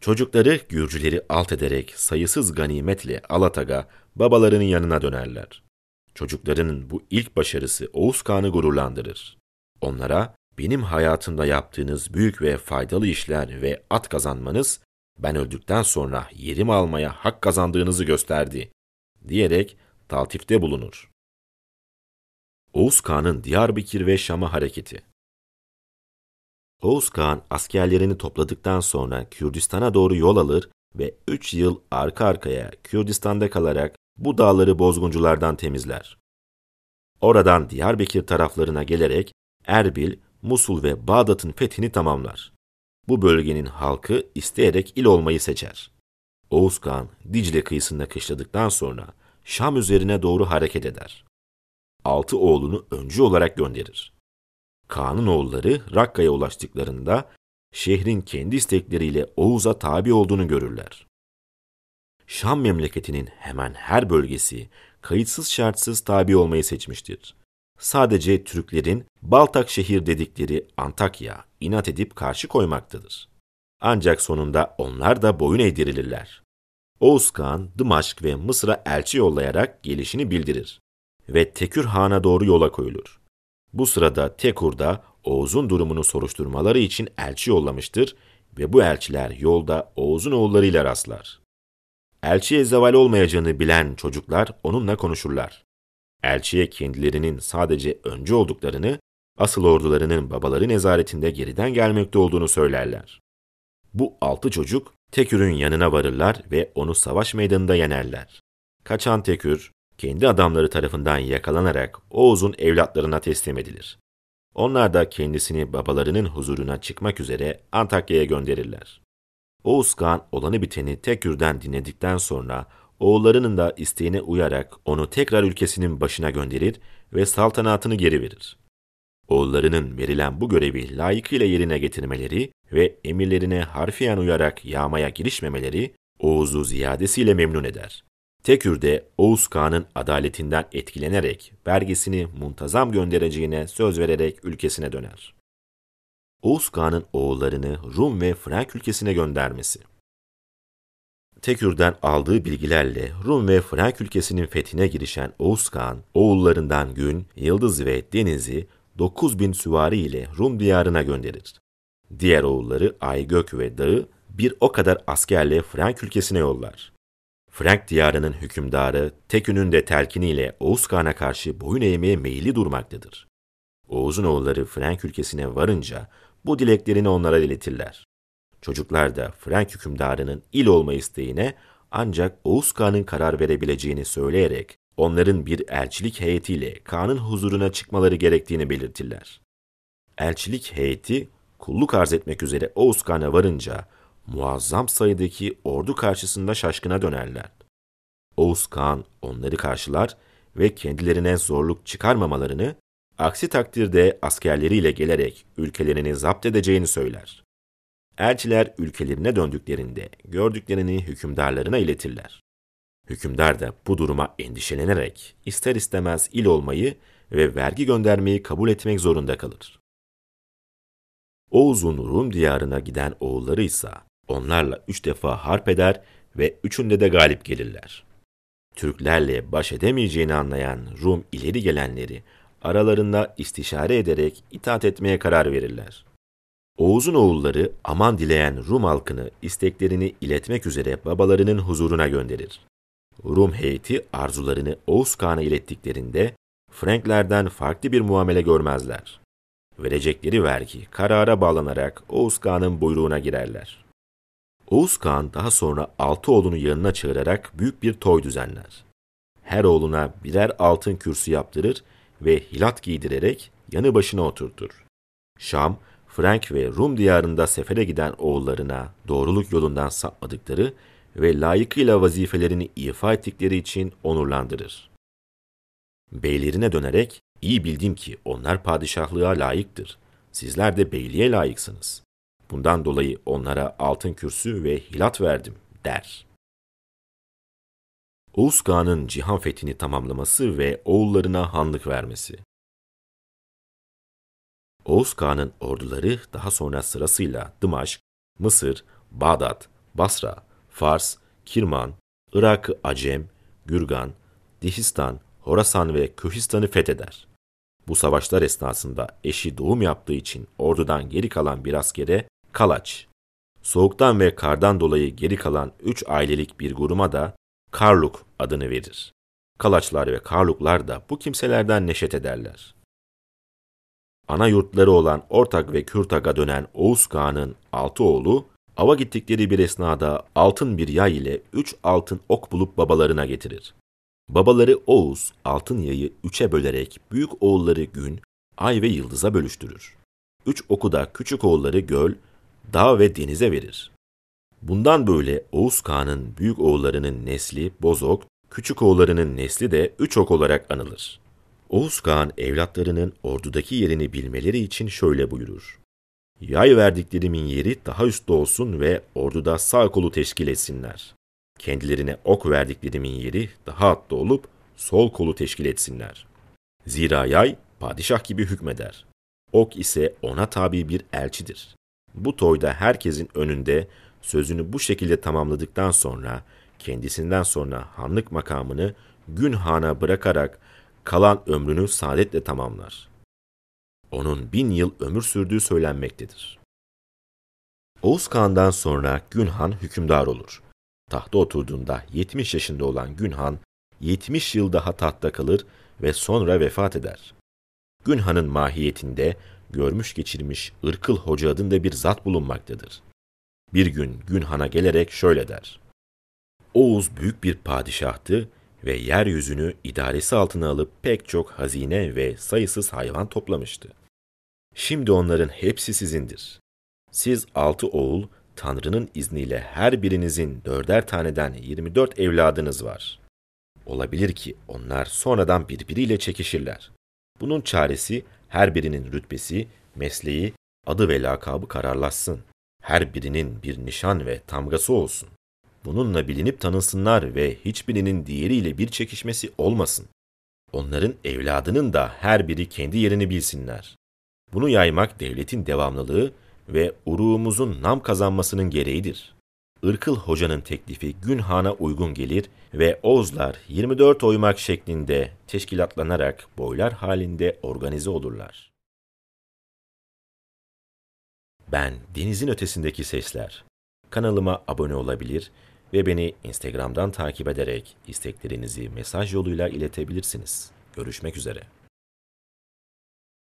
Çocukları Gürcüleri alt ederek sayısız ganimetle Alatag'a babalarının yanına dönerler. Çocuklarının bu ilk başarısı Oğuz gururlandırır. Onlara benim hayatımda yaptığınız büyük ve faydalı işler ve at kazanmanız ben öldükten sonra yerimi almaya hak kazandığınızı gösterdi diyerek taltifte bulunur. Oğuz Kağan'ın Diyarbakır ve Şam'a hareketi Oğuz askerlerini topladıktan sonra Kürdistan'a doğru yol alır ve 3 yıl arka arkaya Kürdistan'da kalarak bu dağları bozgunculardan temizler. Oradan Diyarbakır taraflarına gelerek Erbil, Musul ve Bağdat'ın fethini tamamlar. Bu bölgenin halkı isteyerek il olmayı seçer. Oğuz Kağan Dicle kıyısında kışladıktan sonra Şam üzerine doğru hareket eder. Altı oğlunu öncü olarak gönderir. Kaan'ın oğulları Rakka'ya ulaştıklarında şehrin kendi istekleriyle Oğuz'a tabi olduğunu görürler. Şam memleketinin hemen her bölgesi kayıtsız şartsız tabi olmayı seçmiştir. Sadece Türklerin Baltak şehir dedikleri Antakya inat edip karşı koymaktadır. Ancak sonunda onlar da boyun eğdirilirler. Oğuz Kağan, Dımaşk ve Mısır'a elçi yollayarak gelişini bildirir ve Tekür Han'a doğru yola koyulur. Bu sırada Tekur'da Oğuz'un durumunu soruşturmaları için elçi yollamıştır ve bu elçiler yolda Oğuz'un oğullarıyla rastlar. Elçiye zeval olmayacağını bilen çocuklar onunla konuşurlar. Elçiye kendilerinin sadece önce olduklarını, asıl ordularının babaları nezaretinde geriden gelmekte olduğunu söylerler. Bu altı çocuk Tekür'ün yanına varırlar ve onu savaş meydanında yenerler. Kaçan Tekür, kendi adamları tarafından yakalanarak Oğuz'un evlatlarına teslim edilir. Onlar da kendisini babalarının huzuruna çıkmak üzere Antakya'ya gönderirler. Oğuz Kağan olanı biteni Tekür'den dinledikten sonra oğullarının da isteğine uyarak onu tekrar ülkesinin başına gönderir ve saltanatını geri verir. Oğullarının verilen bu görevi layıkıyla yerine getirmeleri ve emirlerine harfiyen uyarak yağmaya girişmemeleri Oğuz'u ziyadesiyle memnun eder. Tekür de Oğuz Kağan'ın adaletinden etkilenerek vergisini muntazam göndereceğine söz vererek ülkesine döner. Oğuz Kağan'ın oğullarını Rum ve Frank ülkesine göndermesi. Tekür'den aldığı bilgilerle Rum ve Frank ülkesinin fethine girişen Oğuz oğullarından Gün, Yıldız ve Deniz'i 9000 süvari ile Rum diyarına gönderir. Diğer oğulları Aygök ve Dağı bir o kadar askerle Frank ülkesine yollar. Frank diyarının hükümdarı Tekün'ün de telkiniyle Oğuz Kağan'a karşı boyun eğmeye meyilli durmaktadır. Oğuz'un oğulları Frank ülkesine varınca bu dileklerini onlara iletirler. Çocuklar da Frank hükümdarının il olma isteğine ancak Oğuz Kağan'ın karar verebileceğini söyleyerek onların bir elçilik heyetiyle Kağan'ın huzuruna çıkmaları gerektiğini belirtirler. Elçilik heyeti kulluk arz etmek üzere Oğuz Kağan'a varınca muazzam sayıdaki ordu karşısında şaşkına dönerler. Oğuz Kağan onları karşılar ve kendilerine zorluk çıkarmamalarını, aksi takdirde askerleriyle gelerek ülkelerini zapt edeceğini söyler. Elçiler ülkelerine döndüklerinde gördüklerini hükümdarlarına iletirler. Hükümdar da bu duruma endişelenerek ister istemez il olmayı ve vergi göndermeyi kabul etmek zorunda kalır. Oğuz'un Rum diyarına giden oğulları ise onlarla üç defa harp eder ve üçünde de galip gelirler. Türklerle baş edemeyeceğini anlayan Rum ileri gelenleri aralarında istişare ederek itaat etmeye karar verirler. Oğuz'un oğulları aman dileyen Rum halkını isteklerini iletmek üzere babalarının huzuruna gönderir. Rum heyeti arzularını Oğuz Kağan'a ilettiklerinde Franklerden farklı bir muamele görmezler. Verecekleri vergi karara bağlanarak Oğuz Kağan'ın buyruğuna girerler. Oğuz Kağan daha sonra altı oğlunu yanına çağırarak büyük bir toy düzenler. Her oğluna birer altın kürsü yaptırır ve hilat giydirerek yanı başına oturtur. Şam, Frank ve Rum diyarında sefere giden oğullarına doğruluk yolundan sapmadıkları ve layıkıyla vazifelerini ifa ettikleri için onurlandırır. Beylerine dönerek, iyi bildim ki onlar padişahlığa layıktır. Sizler de beyliğe layıksınız. Bundan dolayı onlara altın kürsü ve hilat verdim, der. Oğuz Kağan'ın cihan fethini tamamlaması ve oğullarına hanlık vermesi. Oğuz Kağan'ın orduları daha sonra sırasıyla Dımaşk, Mısır, Bağdat, Basra, Fars, Kirman, Irak-ı Acem, Gürgan, Dihistan, Horasan ve Köhistan'ı fetheder. Bu savaşlar esnasında eşi doğum yaptığı için ordudan geri kalan bir askere Kalaç, soğuktan ve kardan dolayı geri kalan üç ailelik bir gruma da Karluk adını verir. Kalaçlar ve Karluklar da bu kimselerden neşet ederler. Ana yurtları olan Ortak ve Kürtak'a dönen Oğuz Kağan'ın altı oğlu, ava gittikleri bir esnada altın bir yay ile üç altın ok bulup babalarına getirir. Babaları Oğuz, altın yayı üçe bölerek büyük oğulları Gün, Ay ve Yıldız'a bölüştürür. Üç oku da küçük oğulları Göl, Dağ ve Deniz'e verir. Bundan böyle Oğuz Kağan'ın büyük oğullarının nesli Bozok, küçük oğullarının nesli de Üç Ok olarak anılır. Oğuz Kağan evlatlarının ordudaki yerini bilmeleri için şöyle buyurur. Yay verdiklerimin yeri daha üstte olsun ve orduda sağ kolu teşkil etsinler. Kendilerine ok verdiklerimin yeri daha altta olup sol kolu teşkil etsinler. Zira yay padişah gibi hükmeder. Ok ise ona tabi bir elçidir. Bu toyda herkesin önünde sözünü bu şekilde tamamladıktan sonra kendisinden sonra hanlık makamını Gün Han'a bırakarak kalan ömrünü saadetle tamamlar. Onun bin yıl ömür sürdüğü söylenmektedir. Oğuz Kağan'dan sonra Günhan hükümdar olur. Tahta oturduğunda 70 yaşında olan Günhan, 70 yıl daha tahtta kalır ve sonra vefat eder. Günhan'ın mahiyetinde görmüş geçirmiş Irkıl Hoca adında bir zat bulunmaktadır. Bir gün Günhan'a gelerek şöyle der. Oğuz büyük bir padişahtı ve yeryüzünü idaresi altına alıp pek çok hazine ve sayısız hayvan toplamıştı. Şimdi onların hepsi sizindir. Siz altı oğul, Tanrı'nın izniyle her birinizin dörder taneden 24 evladınız var. Olabilir ki onlar sonradan birbiriyle çekişirler. Bunun çaresi her birinin rütbesi, mesleği, adı ve lakabı kararlaşsın. Her birinin bir nişan ve tamgası olsun. Bununla bilinip tanınsınlar ve hiçbirinin diğeriyle bir çekişmesi olmasın. Onların evladının da her biri kendi yerini bilsinler. Bunu yaymak devletin devamlılığı ve uruğumuzun nam kazanmasının gereğidir. Irkıl Hoca'nın teklifi Günhan'a uygun gelir ve Oğuzlar 24 oymak şeklinde teşkilatlanarak boylar halinde organize olurlar. Ben Denizin Ötesindeki Sesler. Kanalıma abone olabilir ve beni Instagram'dan takip ederek isteklerinizi mesaj yoluyla iletebilirsiniz. Görüşmek üzere.